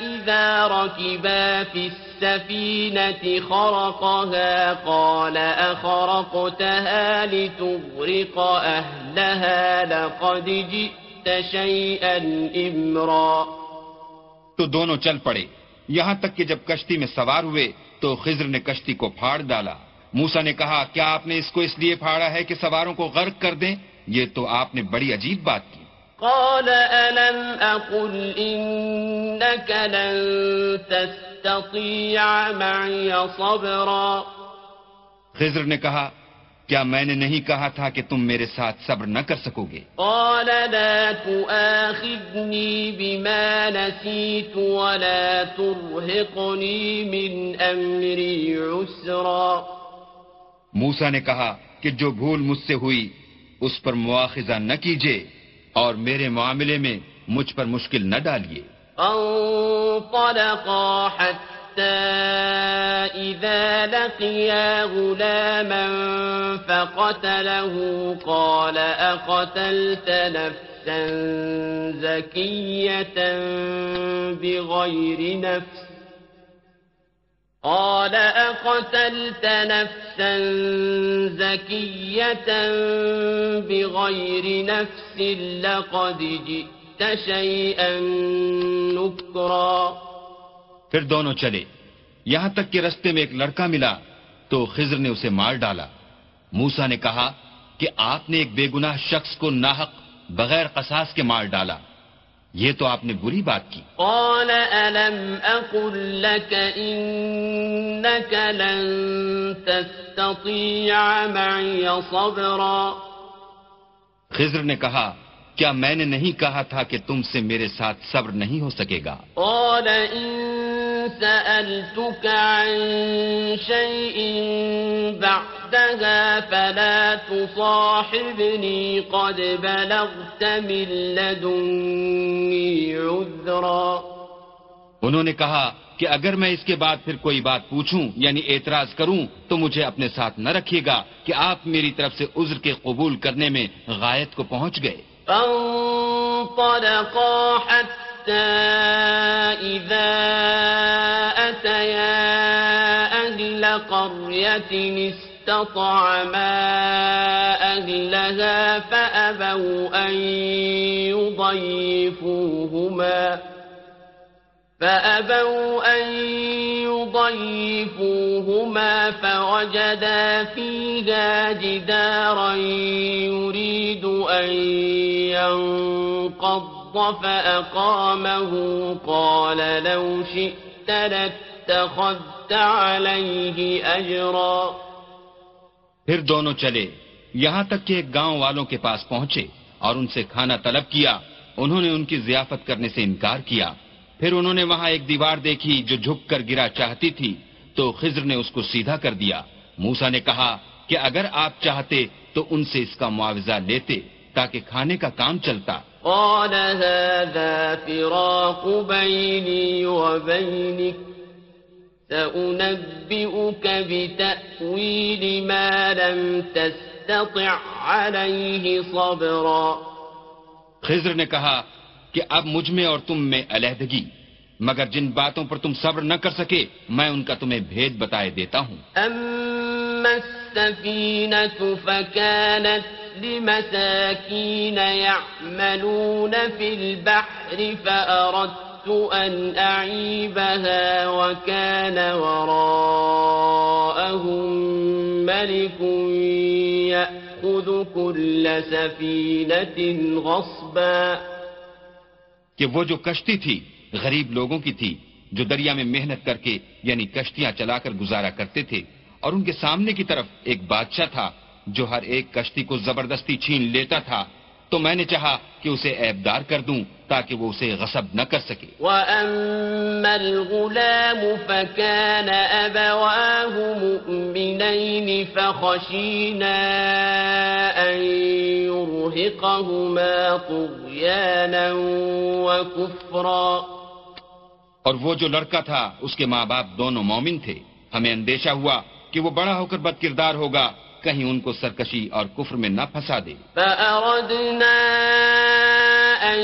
إذا ركبا في السفينة خرقها قال أخرقتها لتغرق أهلها لقد جئت شيئا إمرا تو دونوں چل پڑے۔ یہاں تک کہ جب کشتی میں سوار ہوئے تو خضر نے کشتی کو پھاڑ ڈالا۔ موسا نے کہا، کیا آپ نے اس کو اس لیے پھاڑا ہے کہ سواروں کو غرق کر دیں؟ یہ تو آپ نے بڑی عجیب بات کی۔ قال ألم أقل إنك لن تستطيع معي صبرا خضر نے کہا کیا میں نے نہیں کہا تھا کہ تم میرے ساتھ صبر نہ کر سکو گے؟ قال لا تؤاخذني بما نسيت ولا ترهقني من أمري عسرا موسا نے کہا کہ جو بھول مجھ سے ہوئی اس پر مواخذہ نہ کیجیے اور میرے معاملے میں مجھ پر مشکل نہ ڈالیے۔ فانطلقا حتى إذا لقيا غلاما فقتله، قال أقتلت نفسا زكية بغير نفس؟ قال أقتلت نفسا زكية بغير نفس لقد جئت شيئا نكرا. پھر دونوں چلے. یہاں تک کہ رستے میں ایک لڑکا ملا تو خضر نے اسے مار ڈالا. موسا نے کہا کہ آپ نے ایک بے گناہ شخص کو ناحق بغیر قصاص کے مار ڈالا. یہ تو آپ نے بری بات کی۔ قال ألم أقل لك إنك لن تستطيع معي صبرا۔ خضر نے کہا کیا میں نے نہیں کہا تھا کہ تم سے میرے ساتھ صبر نہیں ہو سکے گا؟ قال إن سألتك عن شيء بعدها فلا تصاحبني قد بلغت من لدني عذرا انہوں نے کہا کہ اگر میں اس کے بعد پھر کوئی بات پوچھوں یعنی اعتراض کروں تو مجھے اپنے ساتھ نہ رکھیے گا کہ آپ میری طرف سے عذر کے قبول کرنے میں غایت کو پہنچ گئے۔ حتى إذا أتيا أهل قرية استطعما أهلها فأبوا أن يضيفوهما فأبوا أن يضيفوهما فوجدا فيها جدارا يريد أن ينقض فأقامه قال لو شئت لاتخذت عليه أجرا پھر دونوں چلے، یہاں تک کہ ایک گاؤں والوں کے پاس پہنچے اور ان سے کھانا طلب کیا، انہوں نے ان کی ضیافت کرنے سے انکار کیا۔ پھر انہوں نے وہاں ایک دیوار دیکھی جو جھک کر گرا چاہتی تھی، تو خضر نے اس کو سیدھا کر دیا۔ موسا نے کہا کہ اگر آپ چاہتے تو ان سے اس کا معاوضہ لیتے تاکہ کھانے کا کام چلتا۔ قال هذا فراق بيني وبينك سأنبئك بتأويل ما لم تستطع عليه صبرا۔ خضر نے کہا کہ اب مجھ میں اور تم میں علیحدگی مگر جن باتوں پر تم صبر نہ کر سکے میں ان کا تمہیں بھید بتائے دیتا ہوں۔ السفينة فكانت لمساكين يعملون في البحر فأردت أن أعيبها وكان وراءهم ملك يأخذ كل سفينة غصبا. کہ وہ جو کشتی تھی غریب لوگوں کی تھی، جو دریا میں محنت کر کے یعنی کشتیاں چلا کر گزارا کرتے تھے اور ان کے سامنے کی طرف ایک بادشاہ تھا جو ہر ایک کشتی کو زبردستی چھین لیتا تھا۔ تو میں نے چاہا کہ اسے عیبدار کر دوں تاکہ وہ اسے غصب نہ کر سکے۔ وأما الغلام فكان أبواه مؤمنين فخشينا أن يرهقهما طغيانا وكفرا۔ اور وہ جو لڑکا تھا اس کے ماں باپ دونوں مومن تھے۔ ہمیں اندیشہ ہوا کہ وہ بڑا ہو کر بد کردار ہوگا کہیں ان کو سرکشی اور کفر میں نہ پھنسا دے۔ فأردنا أن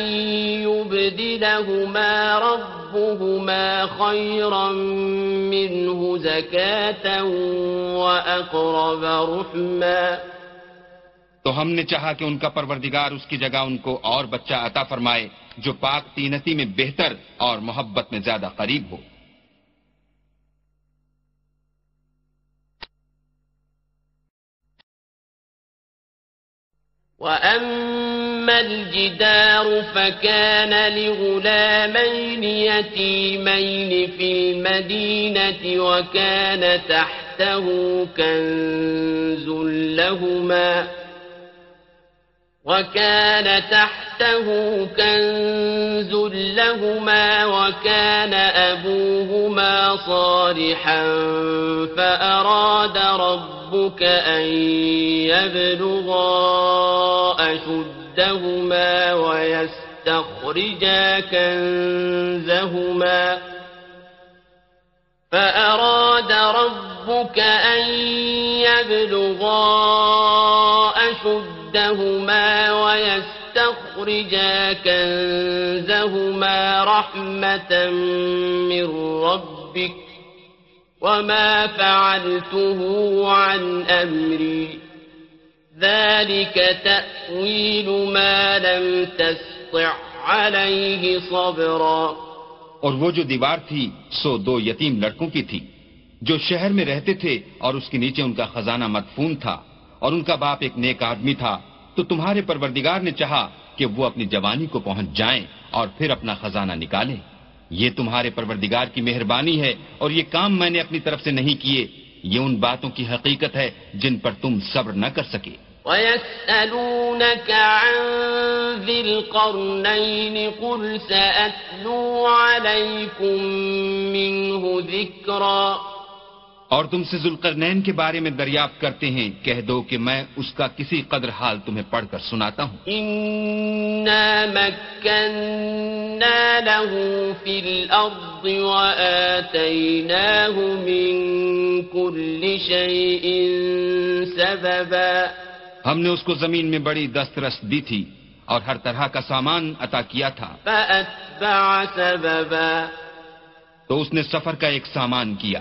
يبدلهما ربهما خيرا منه زكاة وأقرب رحما۔ تو ہم نے چاہا کہ ان کا پروردگار اس کی جگہ ان کو اور بچہ عطا فرمائے جو پاک تینتی میں بہتر اور محبت میں زیادہ قریب ہو۔ وأما الجدار فكان لغلامين يتيمين في المدينة وكان تحته كنز لهما وكان تحته كنز لهما وكان أبوهما صالحا فأراد ربك أن يبلغا أشدهما ويستخرجا كنزهما فأراد ربك أن يبلغا أشدهما ويستخرجا كنزهما رحمة من ربك وما فعلته عن أمري ذلك تأويل ما لم تستطع عليه صبرا اور وہ جو دیوار تھی، سو دو یتیم لڑکوں کی تھی، جو شہر میں رہتے تھے اور اس کے نیچے ان کا خزانہ مدفون تھا۔ اور ان کا باپ ایک نیک آدمی تھا، تو تمہارے پروردگار نے چاہا کہ وہ اپنی جوانی کو پہنچ جائیں اور پھر اپنا خزانہ نکالیں یہ تمہارے پروردگار کی مہربانی ہے اور یہ کام میں نے اپنی طرف سے نہیں کیے۔ یہ ان باتوں کی حقیقت ہے جن پر تم صبر نہ کر سکے۔ ويسألونك عن ذي القرنين قل سأتلو عليكم منه ذكرا اور تم سے ذوالقرنین کے بارے میں دریافت کرتے ہیں کہہ دو کہ میں اس کا کسی قدر حال تمہیں پڑھ کر سناتا ہوں۔ له وآتيناه من كل شيء سببا۔ ہم نے اس کو زمین میں بڑی دسترس دی تھی اور ہر طرح کا سامان عطا کیا تھا۔ فأتبع سببا۔ تو اس نے سفر کا ایک سامان کیا۔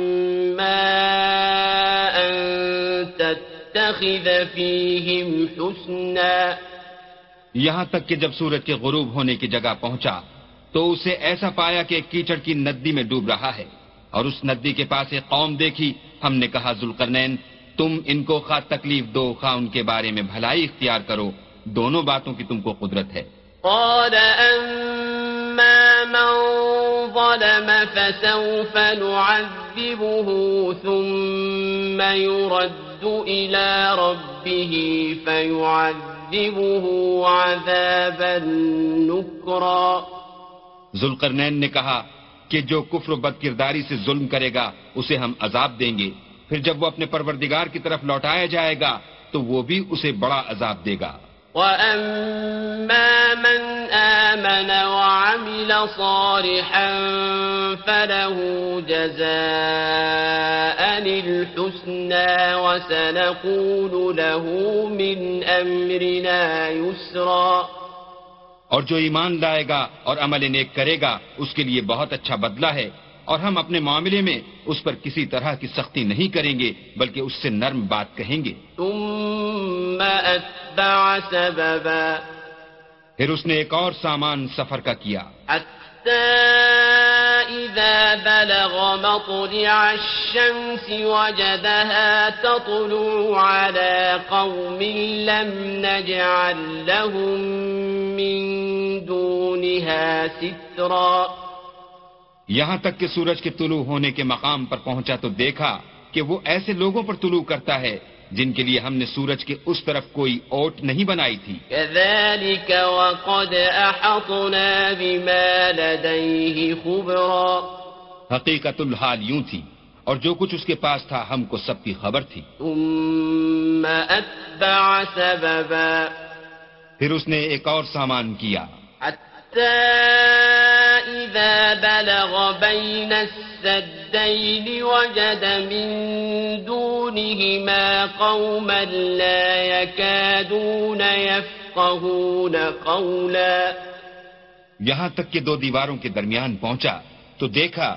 تتخذ فيهم حسنا۔ یہاں تک کہ جب سورج کے غروب ہونے کی جگہ پہنچا تو اسے ایسا پایا کہ ایک کیچڑ کی ندی میں ڈوب رہا ہے۔ اور اس ندی کے پاس ایک قوم دیکھی۔ ہم نے کہا ذوالقرنین تم ان کو خواہ تکلیف دو خواہ ان کے بارے میں بھلائی اختیار کرو۔ دونوں باتوں کی تم کو قدرت ہے۔ قال أما من ظلم فسوف نعذبه ثم يرد إلى ربه عذابا نكرا۔ ذوالقرنین نے کہا کہ جو کفر و بد کرداری سے ظلم کرے گا، اسے ہم عذاب دیں گے۔ پھر جب وہ اپنے پروردگار کی طرف لوٹایا جائے گا، تو وہ بھی اسے بڑا عذاب دے گا۔ وَأَمَّا مَنْ آمَنَ وَعَمِلَ صَالِحًا فَلَهُ جَزَاءً الْحُسْنَى وَسَنَقُولُ لَهُ مِنْ أَمْرِنَا يُسْرًا اور جو ایمان لائے گا اور عمل نیک کرے گا، اس کے لیے بہت اچھا بدلہ ہے۔ اور ہم اپنے معاملے میں اس پر کسی طرح کی سختی نہیں کریں گے بلکہ اس سے نرم بات کہیں گے۔ ثم أتبع سببا۔ پھر اس نے ایک اور سامان سفر کا کیا۔ إذا بلغ مطلع الشمس وجدها تطلع على قوم لم نجعل لهم من دونها سترا۔ یہاں تک کہ سورج کے طلوع ہونے کے مقام پر پہنچا تو دیکھا کہ وہ ایسے لوگوں پر طلوع کرتا ہے جن کے لیے ہم نے سورج کے اس طرف کوئی اوٹ نہیں بنائی تھی۔ كذلك وقد أحطنا بما لديه خبرا۔ حقیقت الحال یوں تھی اور جو کچھ اس کے پاس تھا ہم کو سب کی خبر تھی۔ ثم أتبع سببا۔ پھر اس نے ایک اور سامان کیا۔ حتى إذا بلغ بين السدين وجد من دونهما قوما لا يكادون يفقهون قولا یہاں تک کہ دو دیواروں کے درمیان پہنچا تو دیکھا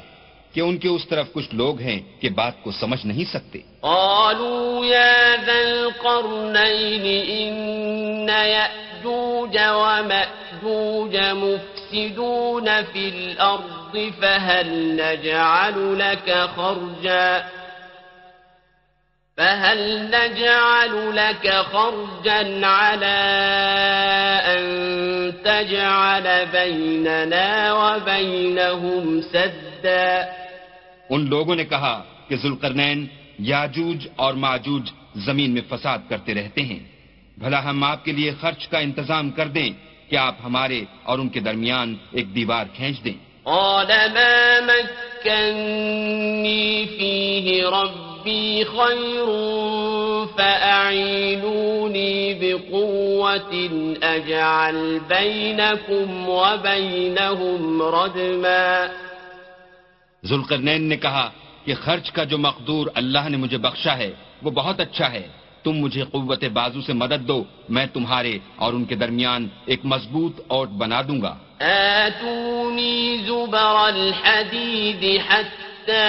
کہ ان کے اس طرف کچھ لوگ ہیں کہ بات کو سمجھ نہیں سکتے۔ قالوا يا ذا القرنين إن يأجوج ومأجوج مفسدون في الأرض فهل نجعل لك خرجا؟ فهل نجعل لك خرجا على أن تجعل بيننا وبينهم سدا؟ ان لوگوں نے کہا کہ ذوالقرنین یاجوج اور ماجوج زمین میں فساد کرتے رہتے ہیں۔ بھلا ہم آپ کے لیے خرچ کا انتظام کر دیں کہ آپ ہمارے اور ان کے درمیان ایک دیوار کھینچ دیں۔ قال ما مكني فيه ربي خير فأعينوني بقوة أجعل بينكم وبينهم ردما ذوالقرنین نے کہا کہ خرچ کا جو مقدور اللہ نے مجھے بخشا ہے، وہ بہت اچھا ہے۔ تم مجھے قوت بازو سے مدد دو، میں تمہارے اور ان کے درمیان ایک مضبوط اوٹ بنا دوں گا۔ آتوني زبر الحديد حتى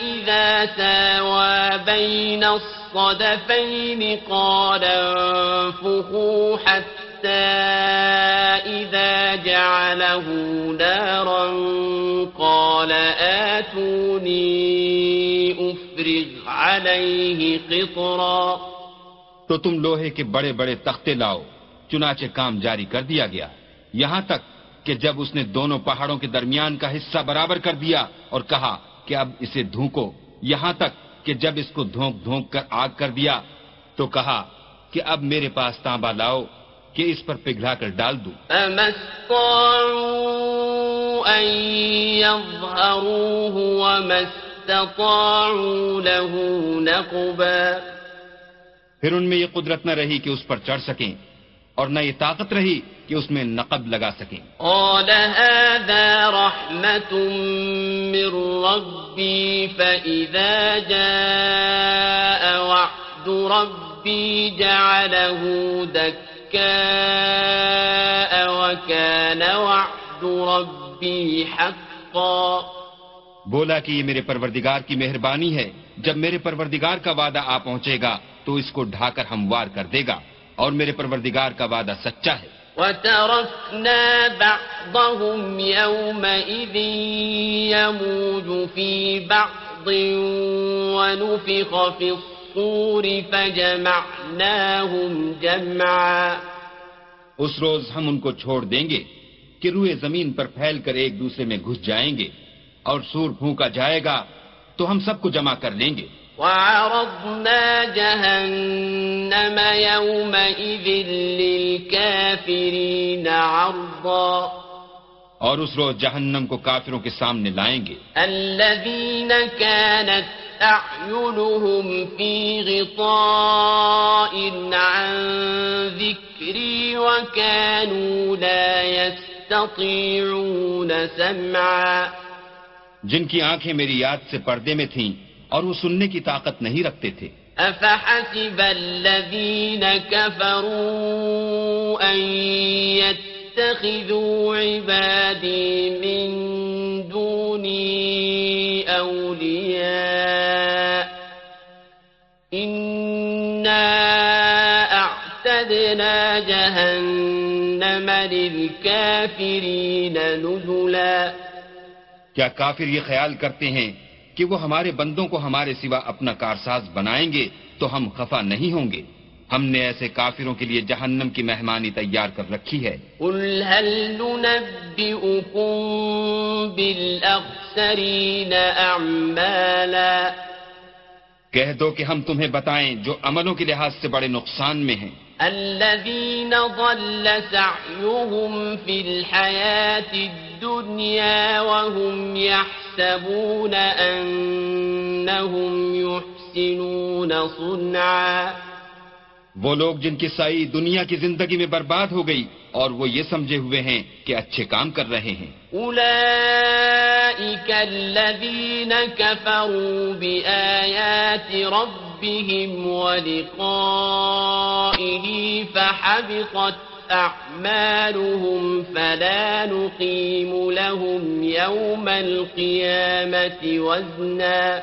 إذا ساوى بين الصدفين قال انفخوا حتى إذا جعله نارا قال آتوني أفرغ عليه قطرا تو تم لوہے کے بڑے بڑے تختے لاؤ، چنانچہ کام جاری کر دیا گیا۔ یہاں تک کہ جب اس نے دونوں پہاڑوں کے درمیان کا حصہ برابر کر دیا اور کہا کہ اب اسے دھونکو، یہاں تک کہ جب اس کو دھونک دھونک کر آگ کر دیا تو کہا کہ اب میرے پاس تانبا لاؤ۔ کہ اس پر پگھلا کر ڈال دوں۔ فما استطاعوا أن يظهروه وما استطاعوا له نقبا۔ پھر ان میں یہ قدرت نہ رہی کہ اس پر چڑھ سکیں اور نہ یہ طاقت رہی کہ اس میں نقب لگا سکیں۔ قال هذا رحمة من ربي فإذا جاء وعد ربي جعله دكاء وكان وعد ربي حقا۔ بولا کہ یہ میرے پروردگار کی مہربانی ہے۔ جب میرے پروردگار کا وعدہ آ پہنچے گا تو اس کو ڈھا کر ہموار کر دے گا۔ اور میرے پروردگار کا وعدہ سچا ہے۔ وتركنا بعضهم يومئذ يموج في بعض ونفخ في الصور۔ فجمعناهم جمعا۔ اس روز ہم ان کو چھوڑ دیں گے کہ روئے زمین پر پھیل کر ایک دوسرے میں گھس جائیں گے اور سور پھونکا جائے گا تو ہم سب کو جمع کر لیں گے۔ وعرضنا جهنم يومئذ للكافرين عرضا۔ اور اس روز جہنم کو کافروں کے سامنے لائیں گے۔ الذين كانت أعينهم في غطاء عن ذكري وكانوا لا يستطيعون سمعا. جن کی آنکھیں میری یاد سے پردے میں تھیں اور وہ سننے کی طاقت نہیں رکھتے تھے۔ أفحسب الذين كفروا أن يتخذوا عبادي من دوني أولياء. إنا أعتدنا جهنم للكافرين نزلا. کیا کافر یہ خیال کرتے ہیں کہ وہ ہمارے بندوں کو ہمارے سوا اپنا کارساز بنائیں گے تو ہم خفا نہیں ہوں گے؟ ہم نے ایسے کافروں کے لیے جہنم کی مہمانی تیار کر رکھی ہے۔ قل هل ننبئكم بالأخسرين أعمالا کہہ دو کہ ہم تمہیں بتائیں جو عملوں کے لحاظ سے بڑے نقصان میں ہیں۔ الذين ضل سعيهم في الحياة الدنيا وهم يحسبون أنهم يحسنون صنعا وہ لوگ جن کی سائی دنیا کی زندگی میں برباد ہو گئی اور وہ یہ سمجھے ہوئے ہیں کہ اچھے کام کر رہے ہیں۔ أولئك الذين كفروا بآيات ربهم ولقائه فحبطت أعمالهم فلا نقيم لهم يوم القيامة وزنا۔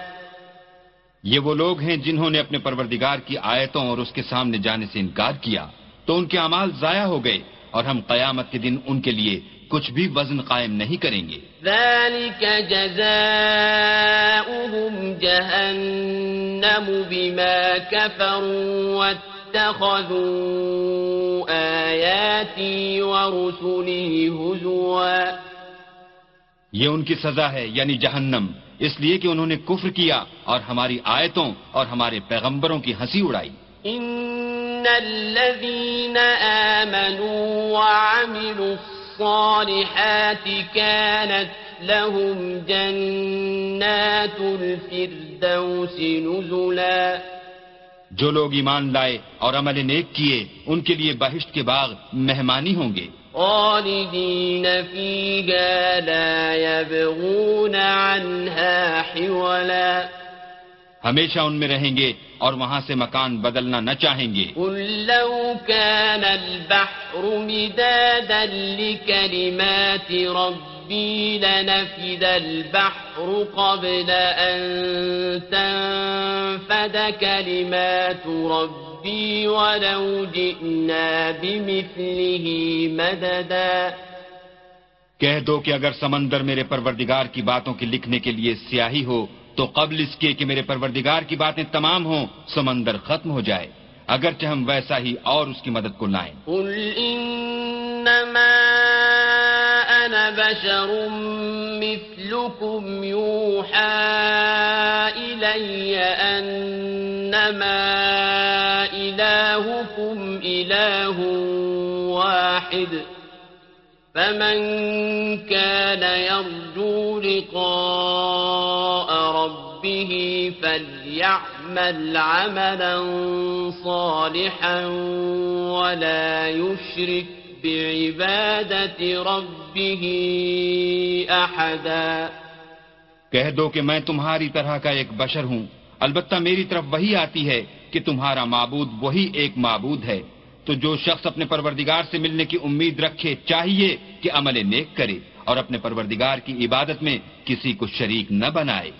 یہ وہ لوگ ہیں جنہوں نے اپنے پروردگار کی آیتوں اور اس کے سامنے جانے سے انکار کیا تو ان کے اعمال ضائع ہو گئے اور ہم قیامت کے دن ان کے لیے کچھ بھی وزن قائم نہیں کریں گے۔ ذلك جزاؤهم جهنم بما كفروا واتخذوا هزوا۔ یہ ان کی سزا ہے یعنی جہنم۔ اس لیے کہ انہوں نے کفر کیا اور ہماری آیتوں اور ہمارے پیغمبروں کی ہنسی اڑائی۔ إن الذين آمنوا وعملوا الصالحات كانت لهم جنات الفردوس نزلا۔ جو لوگ ایمان لائے اور عمل نیک کیے ان کے لیے بہشت کے باغ مہمانی ہوں گے۔ خالدين فيها لا يبغون عنها حولا. ہمیشہ ان میں رہیں گے اور وہاں سے مکان بدلنا نہ چاہیں گے۔ قل لو كان البحر مدادا لكلمات ربي لنفد البحر قبل أن تنفد كلمات ربي. ولو جئنا بمثله مددا۔ کہہ دو کہ اگر سمندر میرے پروردگار کی باتوں کے لکھنے کے لیے سیاہی ہو تو قبل اس کے کہ میرے پروردگار کی باتیں تمام ہوں سمندر ختم ہو جائے۔ اگرچہ ہم ویسا ہی اور اس کی مدد کو لائیں۔ قل إنما أنا بشر مثلكم يوحى إلي أنما إلهكم إله واحد فمن كان يرجو لقاء ربه فليعمل عملا صالحا ولا يشرك بعبادة ربه أحدا کہہ دو کہ میں تمہاری طرح کا ایک بشر ہوں۔ البتہ میری طرف وہی آتی ہے کہ تمہارا معبود وہی ایک معبود ہے۔ تو جو شخص اپنے پروردگار سے ملنے کی امید رکھے، چاہیے کہ عمل نیک کرے اور اپنے پروردگار کی عبادت میں کسی کو شریک نہ بنائے۔